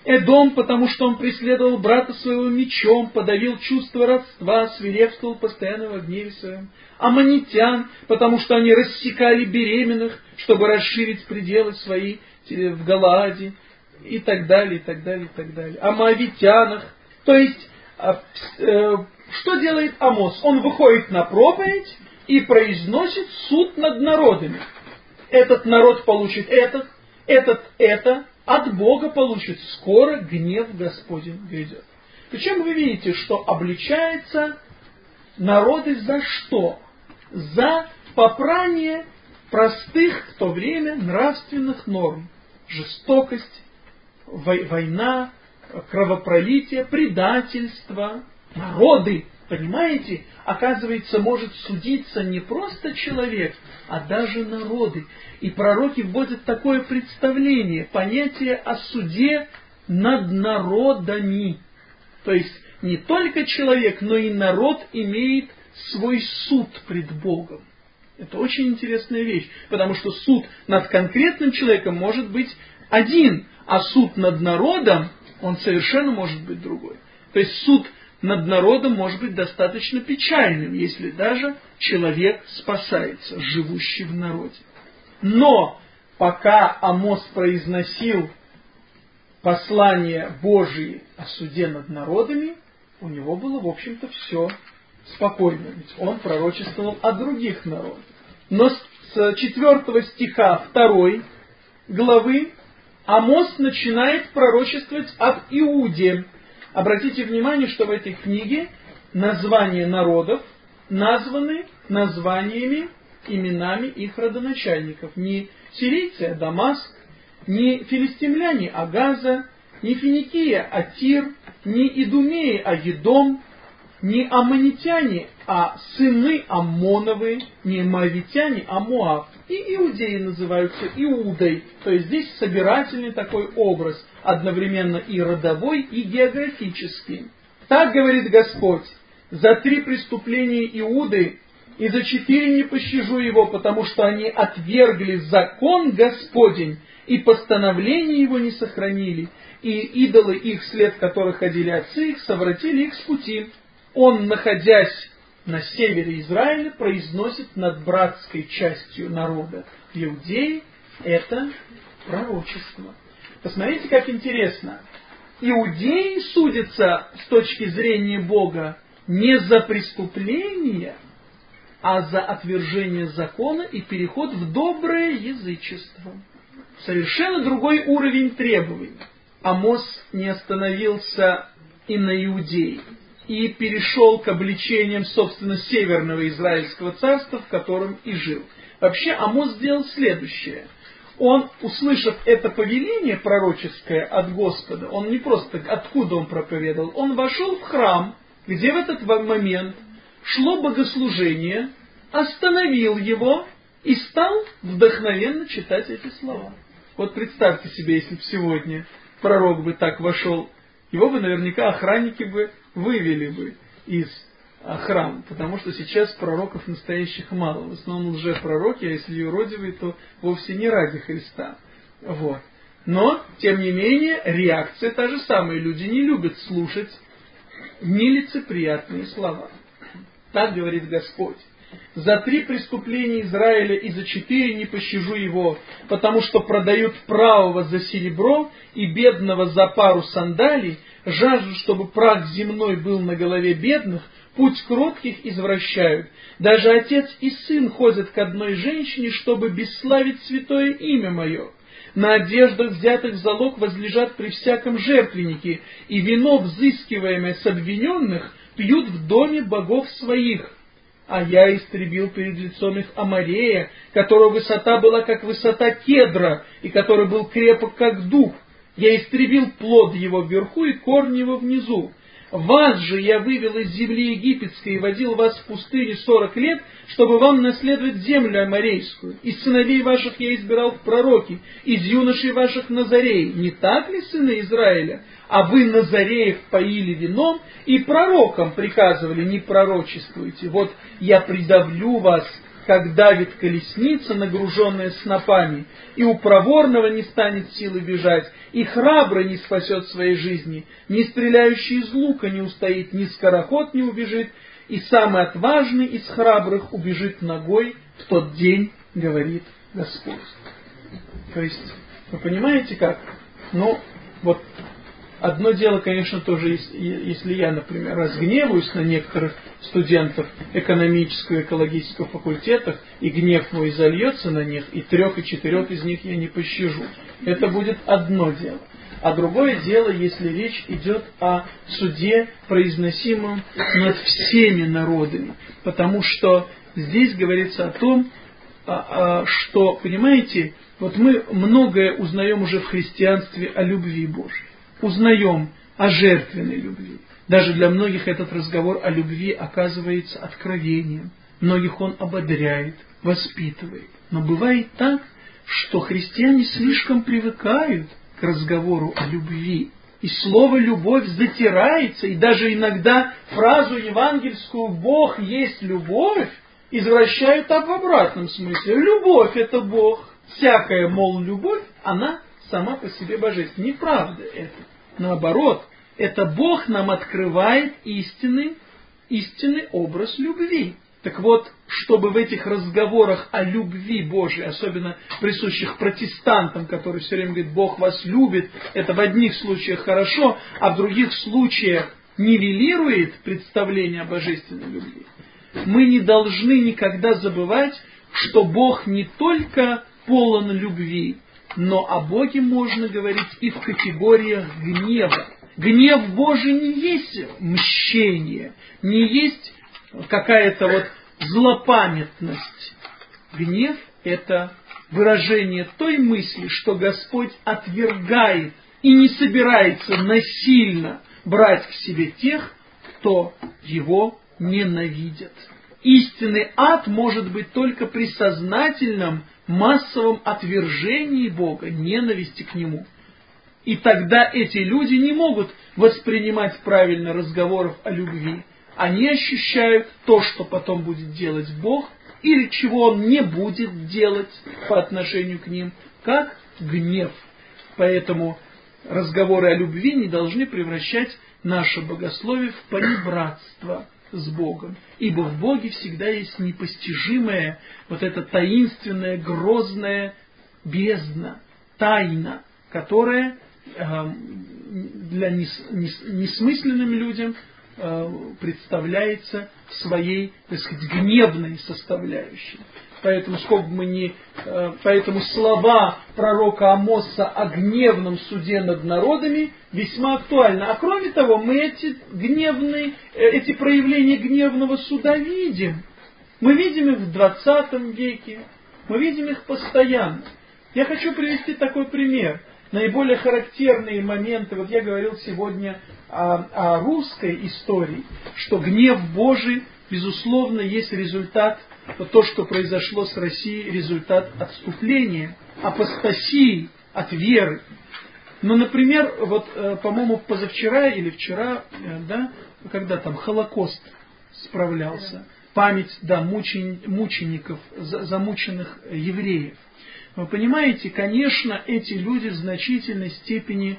[SPEAKER 1] Эдом, потому что он преследовал брата своего мечом, подавил чувство родства, свирепствовал постоянно в гневе своем. Аманитян, потому что они рассекали беременных, чтобы расширить пределы свои в Галааде, и так далее, и так далее, и так далее. О Моавитянах. То есть, а, э, что делает Амос? Он выходит на проповедь и произносит суд над народами. этот народ получит этот, этот это, от Бога получит. Скоро гнев Господень грядет. Причем вы видите, что обличается народы за что? За попрание простых в то время нравственных норм. Жестокость, война, кровопролитие, предательство, народы. Понимаете? Оказывается, может судиться не просто человек, а даже народы. И пророки вводят такое представление, понятие о суде над народами. То есть не только человек, но и народ имеет свой суд пред Богом. Это очень интересная вещь, потому что суд над конкретным человеком может быть один, а суд над народом, он совершенно может быть другой. То есть суд над народом может быть достаточно печальным, если даже человек спасается, живущий в народе. Но пока Амос произносил послание Божие о суде над народами, у него было, в общем-то, все спокойно, ведь он пророчествовал о других народах. Но с четвертого стиха второй главы Амос начинает пророчествовать об Иуде. Обратите внимание, что в этой книге названия народов названы названиями, именами их родоначальников. Не сирийцы, а Дамаск, не филистимляне, а Газа, не Финикия, а Тир, не Идумеи, а Едом, не аммонитяне, а сыны Аммоновы, не моавитяне, а Моав. И иудеи называются Иудой. То есть здесь собирательный такой образ, одновременно и родовой, и географический. Так говорит Господь, за три преступления Иуды и за четыре не пощажу его, потому что они отвергли закон Господень и постановление его не сохранили, и идолы их, след которых ходили отцы их, совратили их с пути. Он, находясь на севере Израиля, произносит над братской частью народа Иудеи это пророчество. Посмотрите, как интересно. Иудеи судятся с точки зрения Бога не за преступления, а за отвержение закона и переход в доброе язычество. Совершенно другой уровень требований. Амос не остановился и на Иудее, и перешел к обличениям, собственно, Северного Израильского царства, в котором и жил. Вообще Амос сделал следующее. Он, услышав это повеление пророческое от Господа, он не просто, откуда он проповедовал, он вошел в храм, где в этот момент шло богослужение, остановил его и стал вдохновенно читать эти слова. Вот представьте себе, если бы сегодня пророк бы так вошел, его бы наверняка охранники бы вывели бы из храма, потому что сейчас пророков настоящих мало. В основном лжепророки, а если юродивые, то вовсе не ради Христа. Вот. Но, тем не менее, реакция та же самая. Люди не любят слушать нелицеприятные слова. Так говорит Господь. За три преступления Израиля и за четыре не пощажу его, потому что продают правого за серебро и бедного за пару сандалий, жаждут, чтобы прах земной был на голове бедных, путь кротких извращают. Даже отец и сын ходят к одной женщине, чтобы бесславить святое имя мое. На одеждах, взятых в залог, возлежат при всяком жертвеннике, и вино, взыскиваемое с обвиненных, пьют в доме богов своих. А я истребил перед лицом их Амарея, которого высота была как высота кедра, и который был крепок как дуб. Я истребил плод его вверху и корни его внизу. Вас же я вывел из земли египетской и водил вас в пустыне сорок лет, чтобы вам наследовать землю аморейскую. Из сыновей ваших я избирал в пророки, из юношей ваших Назарей. Не так ли, сыны Израиля? А вы Назареев поили вином и пророкам приказывали, не пророчествуйте. Вот я придавлю вас как давит колесница, нагруженная снопами, и у проворного не станет силы бежать, и храбрый не спасет своей жизни, ни стреляющий из лука не устоит, ни скороход не убежит, и самый отважный из храбрых убежит ногой в тот день, говорит Господь. То есть, вы понимаете как? Ну, вот Одно дело, конечно, тоже, если я, например, разгневаюсь на некоторых студентов экономического и экологического факультетов, и гнев мой зальется на них, и трех и четырех из них я не пощажу. Это будет одно дело. А другое дело, если речь идет о суде, произносимом над всеми народами. Потому что здесь говорится о том, а, а, что, понимаете, вот мы многое узнаем уже в христианстве о любви Божьей узнаем о жертвенной любви. Даже для многих этот разговор о любви оказывается откровением. Многих он ободряет, воспитывает. Но бывает так, что христиане слишком привыкают к разговору о любви. И слово «любовь» затирается, и даже иногда фразу евангельскую «Бог есть любовь» извращают так в обратном смысле. Любовь – это Бог. Всякая, мол, любовь, она сама по себе божественна. Неправда это. Наоборот, это Бог нам открывает истинный, истинный образ любви. Так вот, чтобы в этих разговорах о любви Божией, особенно присущих протестантам, которые все время говорят, Бог вас любит, это в одних случаях хорошо, а в других случаях нивелирует представление о божественной любви, мы не должны никогда забывать, что Бог не только полон любви, но о Боге можно говорить и в категориях гнева. Гнев Божий не есть мщение, не есть какая-то вот злопамятность. Гнев – это выражение той мысли, что Господь отвергает и не собирается насильно брать к себе тех, кто его ненавидит. Истинный ад может быть только при сознательном массовом отвержении Бога, ненависти к Нему. И тогда эти люди не могут воспринимать правильно разговоров о любви. Они ощущают то, что потом будет делать Бог, или чего Он не будет делать по отношению к ним, как гнев. Поэтому разговоры о любви не должны превращать наше богословие в понебратство – с Богом. Ибо в Боге всегда есть непостижимая, вот эта таинственная, грозная бездна, тайна, которая э, для несмысленным людям э, представляется своей, так сказать, гневной составляющей. Поэтому, сколько бы мы ни, э, поэтому слова пророка Амоса о гневном суде над народами весьма актуальны. А кроме того, мы эти гневные, э, эти проявления гневного суда видим. Мы видим их в 20 веке, мы видим их постоянно. Я хочу привести такой пример. Наиболее характерные моменты, вот я говорил сегодня о, о русской истории, что гнев Божий, безусловно, есть результат то, то, что произошло с Россией, результат отступления, апостасии от веры. Ну, например, вот, э, по-моему, позавчера или вчера, э, да, когда там Холокост справлялся, память, да, мучен, мучеников, замученных евреев. Вы понимаете, конечно, эти люди в значительной степени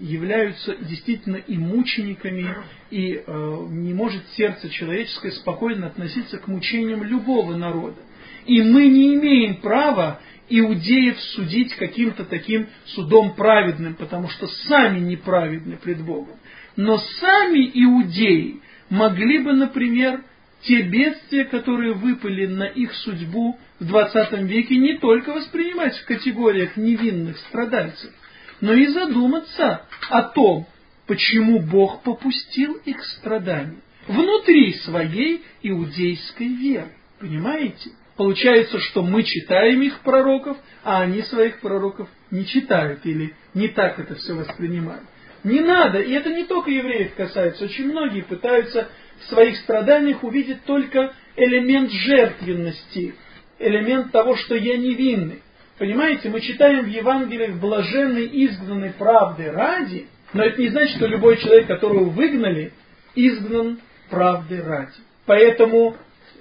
[SPEAKER 1] являются действительно и мучениками, и э, не может сердце человеческое спокойно относиться к мучениям любого народа. И мы не имеем права иудеев судить каким-то таким судом праведным, потому что сами неправедны пред Богом. Но сами иудеи могли бы, например, те бедствия, которые выпали на их судьбу в 20 веке, не только воспринимать в категориях невинных страдальцев, но и задуматься о том, почему Бог попустил их страдания внутри своей иудейской веры. Понимаете? Получается, что мы читаем их пророков, а они своих пророков не читают или не так это все воспринимают. Не надо, и это не только евреев касается, очень многие пытаются в своих страданиях увидеть только элемент жертвенности, элемент того, что я невинный. Понимаете, мы читаем в Евангелиях блаженный изгнанный правды ради, но это не значит, что любой человек, которого выгнали, изгнан правды ради. Поэтому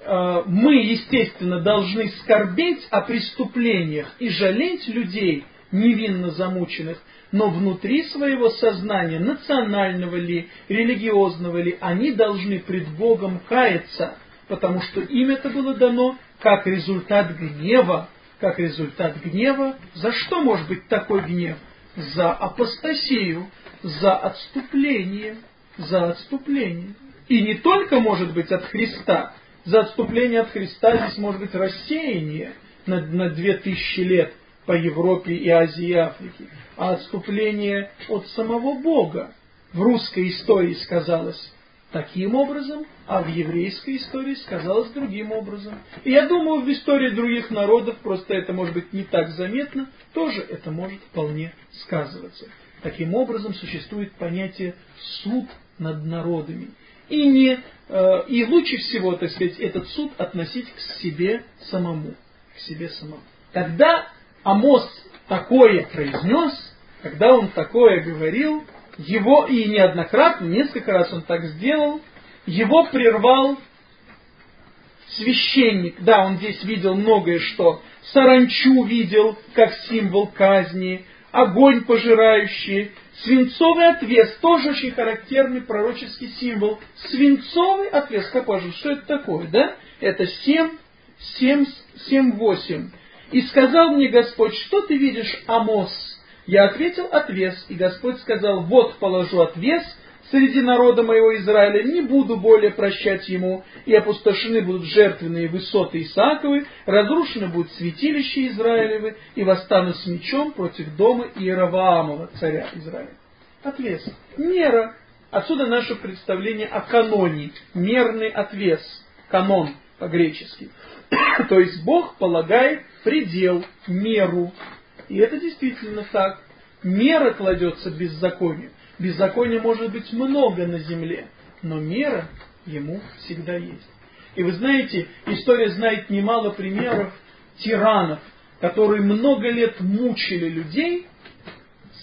[SPEAKER 1] э, мы, естественно, должны скорбеть о преступлениях и жалеть людей, невинно замученных, но внутри своего сознания, национального ли, религиозного ли, они должны пред Богом каяться, потому что им это было дано как результат гнева как результат гнева. За что может быть такой гнев? За апостасию, за отступление, за отступление. И не только может быть от Христа, за отступление от Христа здесь может быть рассеяние на, на две тысячи лет по Европе и Азии и Африке, а отступление от самого Бога в русской истории сказалось таким образом, а в еврейской истории сказалось другим образом. И я думаю, в истории других народов, просто это может быть не так заметно, тоже это может вполне сказываться. Таким образом, существует понятие суд над народами. И, не, э, и лучше всего, так сказать, этот суд относить к себе самому. К себе самому. Когда Амос такое произнес, когда он такое говорил, его и неоднократно, несколько раз он так сделал, его прервал священник. Да, он здесь видел многое что. Саранчу видел, как символ казни, огонь пожирающий, свинцовый отвес, тоже очень характерный пророческий символ. Свинцовый отвес, как важно, что это такое, да? Это 7, 7, 7, 8. И сказал мне Господь, что ты видишь, Амос? Я ответил отвес, и Господь сказал, вот положу отвес среди народа моего Израиля, не буду более прощать ему, и опустошены будут жертвенные высоты Исааковы, разрушены будут святилища Израилевы, и восстану с мечом против дома Иераваамова, царя Израиля. Отвес. Мера. Отсюда наше представление о каноне. Мерный отвес. Канон по-гречески. То есть Бог полагает предел, меру и это действительно так. Мера кладется беззаконию. Беззакония может быть много на земле, но мера ему всегда есть. И вы знаете, история знает немало примеров тиранов, которые много лет мучили людей,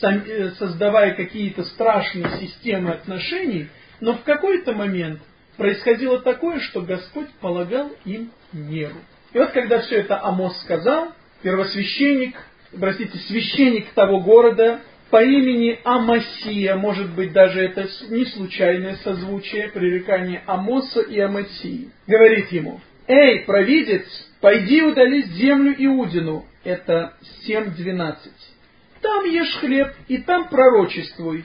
[SPEAKER 1] э, создавая какие-то страшные системы отношений, но в какой-то момент происходило такое, что Господь полагал им меру. И вот когда все это Амос сказал, первосвященник простите, священник того города по имени Амасия, может быть даже это не случайное созвучие, пререкание Амоса и Амасии, говорит ему, «Эй, провидец, пойди удали землю Иудину». Это 7.12. «Там ешь хлеб, и там пророчествуй».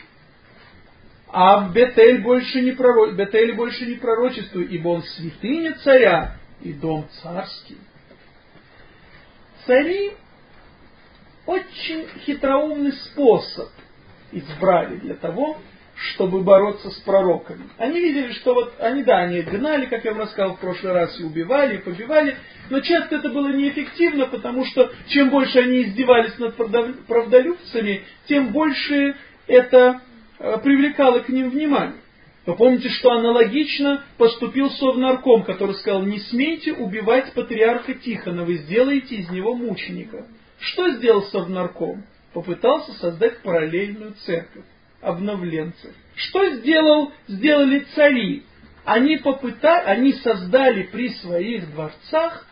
[SPEAKER 1] А в Бетель больше не, проро... Бетель больше не пророчествуй, ибо он святыня царя и дом царский. Цари очень хитроумный способ избрали для того, чтобы бороться с пророками. Они видели, что вот они, да, они гнали, как я вам рассказал в прошлый раз, и убивали, и побивали, но часто это было неэффективно, потому что чем больше они издевались над правдолюбцами, тем больше это э, привлекало к ним внимание. Вы помните, что аналогично поступил Совнарком, который сказал, не смейте убивать патриарха Тихона, вы сделаете из него мученика. Что сделал Совнарком? Попытался создать параллельную церковь обновленцев. Что сделал, сделали цари? Они, попытали, они создали при своих дворцах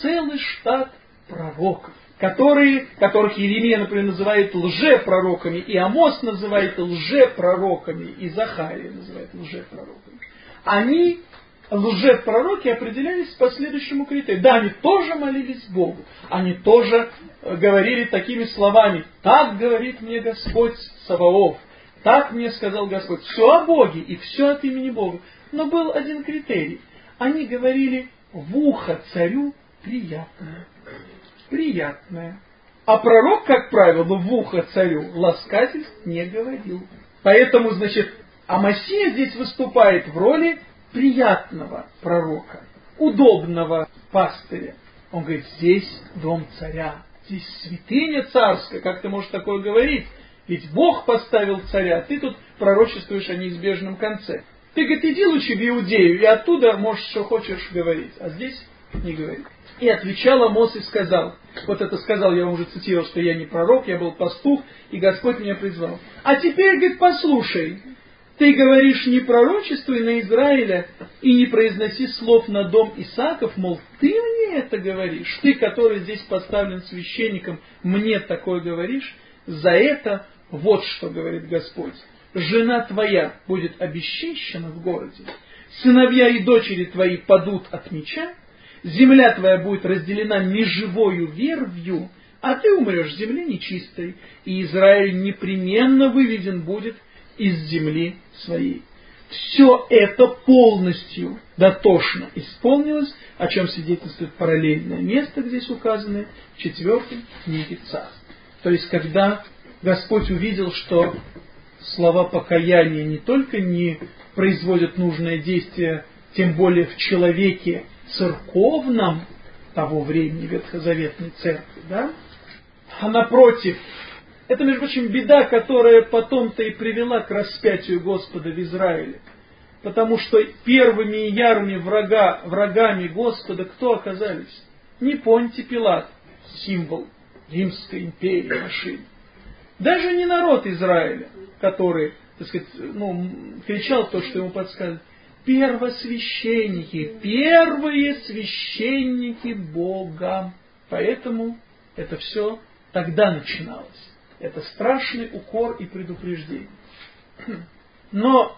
[SPEAKER 1] целый штат пророков, которые, которых Еремия, например, называет лжепророками, и Амос называет лжепророками, и Захария называет лжепророками. Они лжепророки определялись по следующему критерию. Да, они тоже молились Богу, они тоже э, говорили такими словами, так говорит мне Господь Саваоф, так мне сказал Господь, все о Боге и все от имени Бога. Но был один критерий. Они говорили в ухо царю приятное. Приятное. А пророк, как правило, в ухо царю ласкательств не говорил. Поэтому, значит, Амасия здесь выступает в роли приятного пророка, удобного пастыря. Он говорит, здесь дом царя, здесь святыня царская, как ты можешь такое говорить? Ведь Бог поставил царя, ты тут пророчествуешь о неизбежном конце. Ты, говорит, иди лучше в Иудею, и оттуда можешь, что хочешь говорить, а здесь не говорит. И отвечал Амос и сказал, вот это сказал, я вам уже цитировал, что я не пророк, я был пастух, и Господь меня призвал. А теперь, говорит, послушай, ты говоришь, не пророчествуй на Израиля и не произноси слов на дом Исаков, мол, ты мне это говоришь, ты, который здесь поставлен священником, мне такое говоришь, за это вот что говорит Господь. Жена твоя будет обесчищена в городе, сыновья и дочери твои падут от меча, земля твоя будет разделена межевою вервью, а ты умрешь в земле нечистой, и Израиль непременно выведен будет из земли своей. Все это полностью дотошно исполнилось, о чем свидетельствует параллельное место, здесь указанное, в четвертой книге царств. То есть, когда Господь увидел, что слова покаяния не только не производят нужное действие, тем более в человеке церковном того времени, Ветхозаветной церкви, да, а напротив, это, между прочим, беда, которая потом-то и привела к распятию Господа в Израиле. Потому что первыми и ярыми врага, врагами Господа кто оказались? Не Понти Пилат, символ Римской империи машины. Даже не народ Израиля, который, так сказать, ну, кричал то, что ему подсказывали. Первосвященники, первые священники Бога. Поэтому это все тогда начиналось. Это страшный укор и предупреждение. Но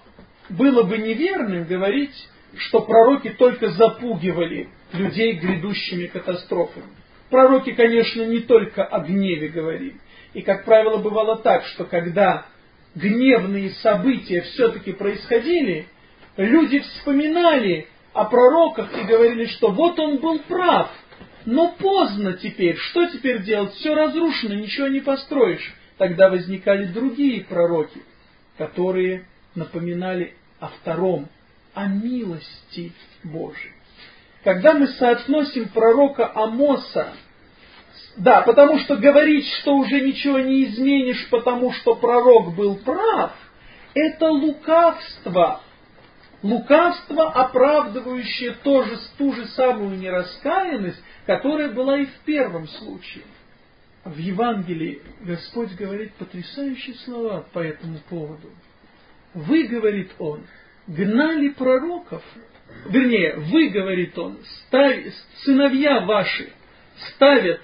[SPEAKER 1] было бы неверным говорить, что пророки только запугивали людей грядущими катастрофами. Пророки, конечно, не только о гневе говорили. И, как правило, бывало так, что когда гневные события все-таки происходили, люди вспоминали о пророках и говорили, что вот он был прав, но поздно теперь, что теперь делать? Все разрушено, ничего не построишь. Тогда возникали другие пророки, которые напоминали о втором, о милости Божией. Когда мы соотносим пророка Амоса, да, потому что говорить, что уже ничего не изменишь, потому что пророк был прав, это лукавство, лукавство, оправдывающее тоже ту же самую нераскаянность, которая была и в первом случае. В Евангелии Господь говорит потрясающие слова по этому поводу. Вы, говорит Он, гнали пророков, вернее, вы, говорит Он, сыновья ваши ставят,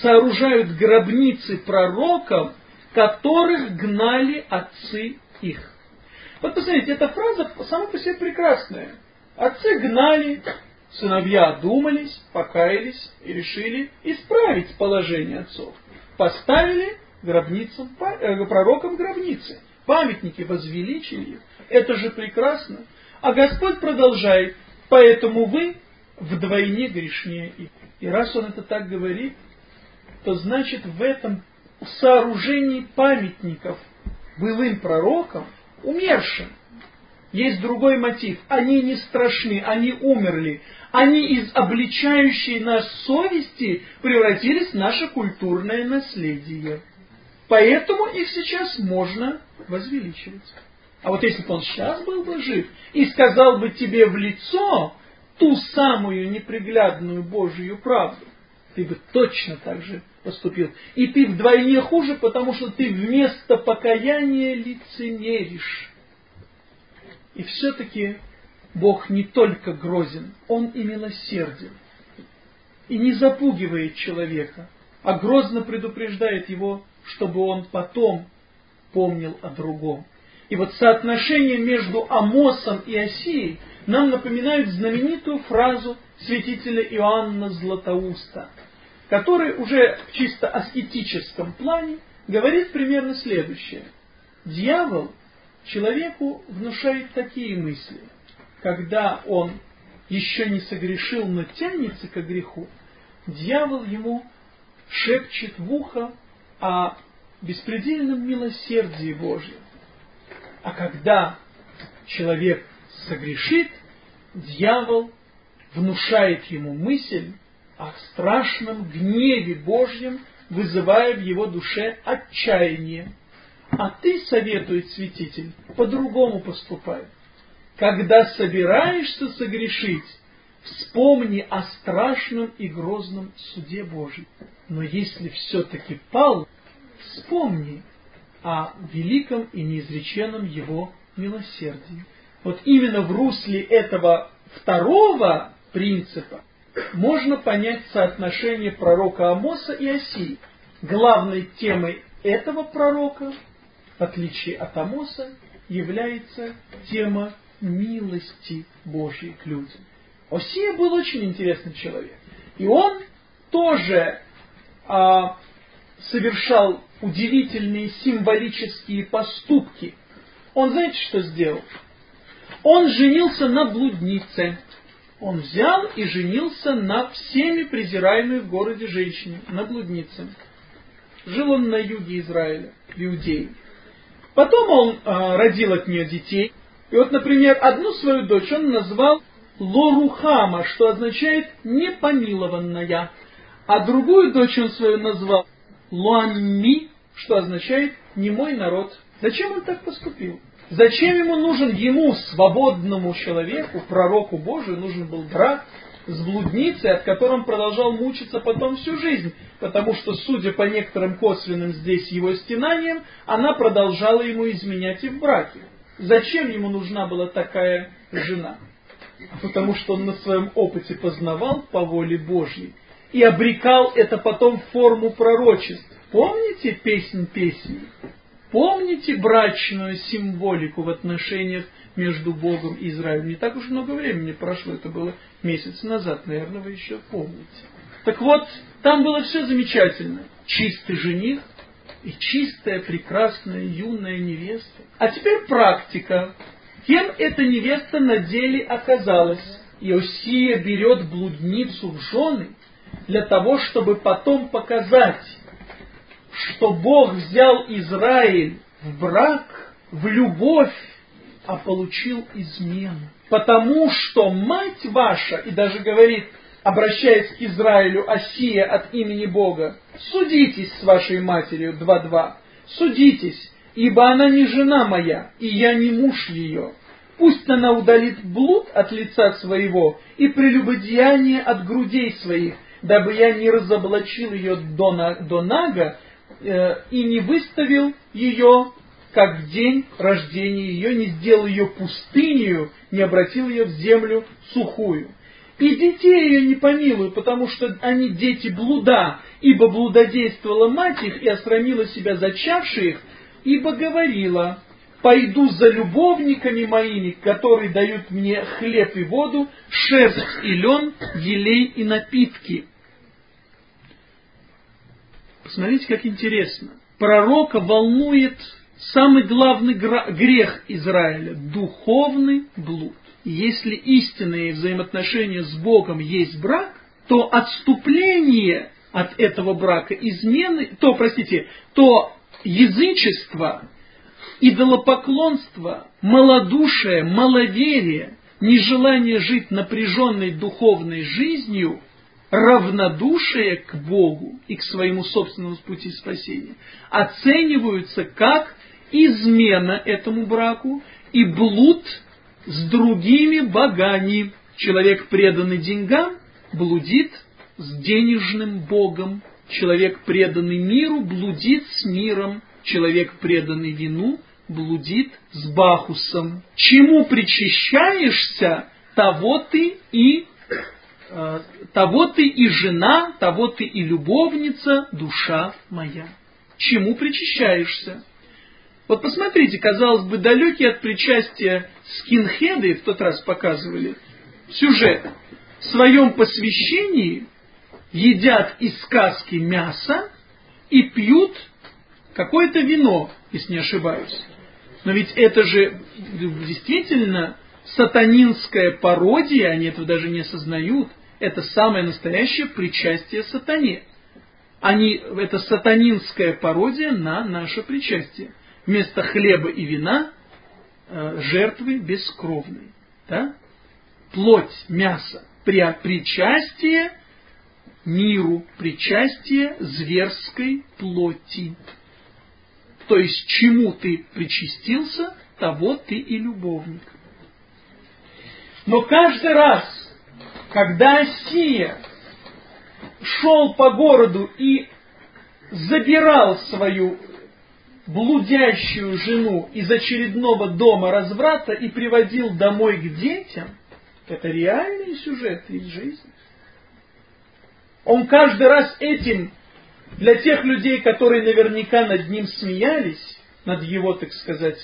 [SPEAKER 1] сооружают гробницы пророкам, которых гнали отцы их. Вот посмотрите, эта фраза сама по себе прекрасная. Отцы гнали, сыновья одумались, покаялись и решили исправить положение отцов. Поставили гробницам, э, пророкам гробницы. Памятники возвеличили их. Это же прекрасно. А Господь продолжает. Поэтому вы вдвойне грешнее их. И раз Он это так говорит, то значит в этом сооружении памятников былым пророкам умершим. Есть другой мотив. Они не страшны, они умерли. Они из обличающей нас совести превратились в наше культурное наследие. Поэтому их сейчас можно возвеличивать. А вот если бы он сейчас был бы жив и сказал бы тебе в лицо ту самую неприглядную Божью правду, ты бы точно так же поступил. И ты вдвойне хуже, потому что ты вместо покаяния лицемеришь. И все-таки Бог не только грозен, Он и милосерден. И не запугивает человека, а грозно предупреждает его, чтобы он потом помнил о другом. И вот соотношение между Амосом и Осией нам напоминает знаменитую фразу святителя Иоанна Златоуста – который уже в чисто аскетическом плане говорит примерно следующее. Дьявол человеку внушает такие мысли, когда он еще не согрешил, но тянется к греху, дьявол ему шепчет в ухо о беспредельном милосердии Божьем. А когда человек согрешит, дьявол внушает ему мысль, о страшном гневе Божьем, вызывая в его душе отчаяние. А ты, советует святитель, по-другому поступай. Когда собираешься согрешить, вспомни о страшном и грозном суде Божьем. Но если все-таки пал, вспомни о великом и неизреченном его милосердии. Вот именно в русле этого второго принципа можно понять соотношение пророка Амоса и Осии. Главной темой этого пророка, в отличие от Амоса, является тема милости Божьей к людям. Осия был очень интересный человек. И он тоже а, совершал удивительные символические поступки. Он, знаете, что сделал? Он женился на блуднице. Он взял и женился на всеми презираемой в городе женщине, на блуднице. Жил он на юге Израиля, в Иудее. Потом он э, родил от нее детей. И вот, например, одну свою дочь он назвал Лорухама, что означает непомилованная. А другую дочь он свою назвал Луанми, что означает не мой народ. Зачем он так поступил? Зачем ему нужен, ему, свободному человеку, пророку Божию, нужен был брак с блудницей, от которой он продолжал мучиться потом всю жизнь, потому что, судя по некоторым косвенным здесь его стенаниям, она продолжала ему изменять и в браке. Зачем ему нужна была такая жена? Потому что он на своем опыте познавал по воле Божьей и обрекал это потом в форму пророчеств. Помните песнь песни? Помните брачную символику в отношениях между Богом и Израилем? Не так уж много времени прошло, это было месяц назад, наверное, вы еще помните. Так вот, там было все замечательно. Чистый жених и чистая, прекрасная, юная невеста. А теперь практика. Кем эта невеста на деле оказалась? Иосия берет блудницу в жены для того, чтобы потом показать, что Бог взял Израиль в брак, в любовь, а получил измену. Потому что мать ваша, и даже говорит, обращаясь к Израилю, Осия от имени Бога, судитесь с вашей матерью, 2.2, судитесь, ибо она не жена моя, и я не муж ее. Пусть она удалит блуд от лица своего и прелюбодеяние от грудей своих, дабы я не разоблачил ее до, на, до нага и не выставил ее, как в день рождения ее, не сделал ее пустынью, не обратил ее в землю сухую. И детей ее не помилую, потому что они дети блуда, ибо блудодействовала мать их и осрамила себя зачавших их, ибо говорила, пойду за любовниками моими, которые дают мне хлеб и воду, шерсть и лен, елей и напитки. Посмотрите, как интересно. Пророка волнует самый главный грех Израиля – духовный блуд. Если истинные взаимоотношения с Богом есть брак, то отступление от этого брака, измены, то, простите, то язычество, идолопоклонство, малодушие, маловерие, нежелание жить напряженной духовной жизнью равнодушие к Богу и к своему собственному пути спасения оцениваются как измена этому браку и блуд с другими богами. Человек, преданный деньгам, блудит с денежным богом. Человек, преданный миру, блудит с миром. Человек, преданный вину, блудит с Бахусом. Чему причащаешься, того ты и того ты и жена, того ты и любовница, душа моя. Чему причащаешься? Вот посмотрите, казалось бы, далекие от причастия скинхеды, в тот раз показывали, сюжет. В своем посвящении едят из сказки мясо и пьют какое-то вино, если не ошибаюсь. Но ведь это же действительно сатанинская пародия, они этого даже не осознают, это самое настоящее причастие сатане. Они, это сатанинская пародия на наше причастие. Вместо хлеба и вина э, жертвы бескровной. Да? Плоть, мясо. При, причастие миру, причастие зверской плоти. То есть, чему ты причастился, того ты и любовник. Но каждый раз, когда Осия шел по городу и забирал свою блудящую жену из очередного дома разврата и приводил домой к детям, это реальные сюжеты из жизни. Он каждый раз этим, для тех людей, которые наверняка над ним смеялись, над его, так сказать,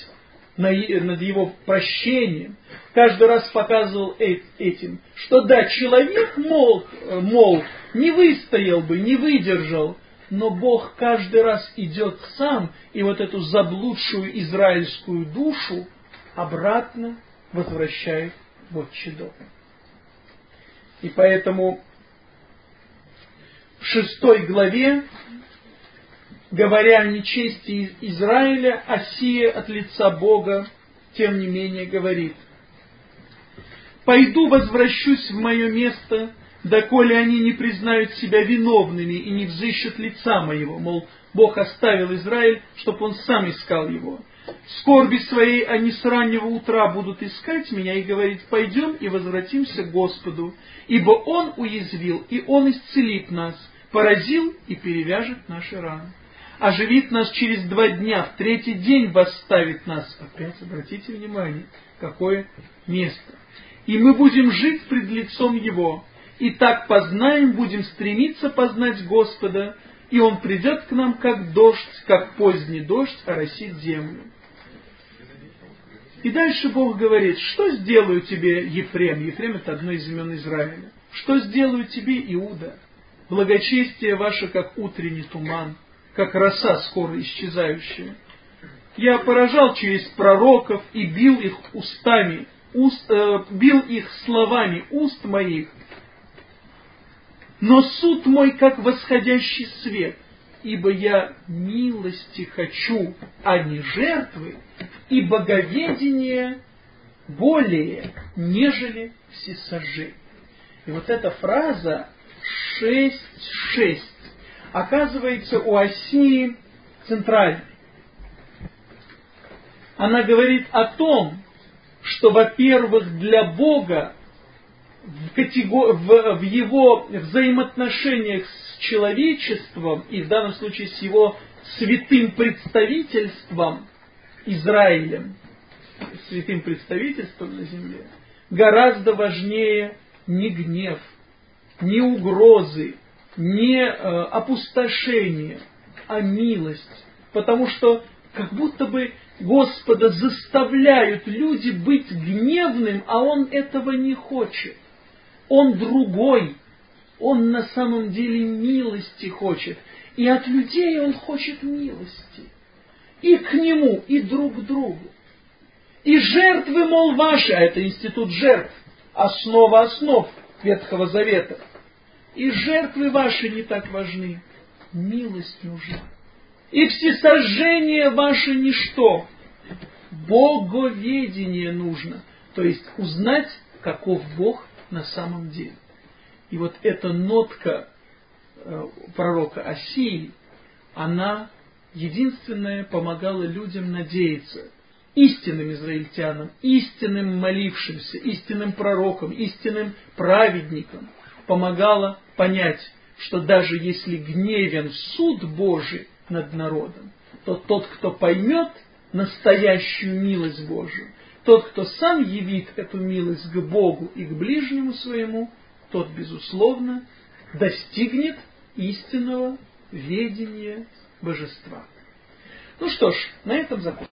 [SPEAKER 1] над его прощением, каждый раз показывал этим, что да, человек, мол, мол, не выстоял бы, не выдержал, но Бог каждый раз идет сам и вот эту заблудшую израильскую душу обратно возвращает в отчий дом. И поэтому в шестой главе, говоря о нечести Израиля, Осия от лица Бога, тем не менее, говорит, «Пойду возвращусь в мое место, доколе они не признают себя виновными и не взыщут лица моего». Мол, Бог оставил Израиль, чтобы он сам искал его. В скорби своей они с раннего утра будут искать меня и говорить, пойдем и возвратимся к Господу, ибо Он уязвил, и Он исцелит нас, поразил и перевяжет наши раны. Оживит нас через два дня, в третий день восставит нас. Опять обратите внимание, какое место. И мы будем жить пред лицом Его, и так познаем, будем стремиться познать Господа, и Он придет к нам, как дождь, как поздний дождь оросит землю. И дальше Бог говорит, что сделаю тебе, Ефрем? Ефрем это одно из имен Израиля. Что сделаю тебе, Иуда? Благочестие ваше, как утренний туман, как роса скоро исчезающая. Я поражал через пророков и бил их устами, уст, э, бил их словами уст моих, но суд мой, как восходящий свет, ибо я милости хочу, а не жертвы, и боговедение более, нежели всесожжение. И вот эта фраза шесть-шесть оказывается у Осии центральной. Она говорит о том, что, во-первых, для Бога в, категор... в, в его взаимоотношениях с человечеством, и в данном случае с его святым представительством, Израилем, святым представительством на земле, гораздо важнее не гнев, не угрозы, не э, опустошение, а милость. Потому что как будто бы Господа заставляют люди быть гневным, а Он этого не хочет. Он другой. Он на самом деле милости хочет. И от людей Он хочет милости. И к Нему, и друг к другу. И жертвы, мол, ваши, а это институт жертв, основа основ Ветхого Завета – и жертвы ваши не так важны. Милость нужна. И всесожжение ваше ничто. Боговедение нужно. То есть узнать, каков Бог на самом деле. И вот эта нотка э, пророка Осии, она единственная помогала людям надеяться, истинным израильтянам, истинным молившимся, истинным пророкам, истинным праведникам, помогала понять, что даже если гневен суд Божий над народом, то тот, кто поймет настоящую милость Божию, тот, кто сам явит эту милость к Богу и к ближнему своему, тот, безусловно, достигнет истинного ведения божества. Ну что ж, на этом закончим.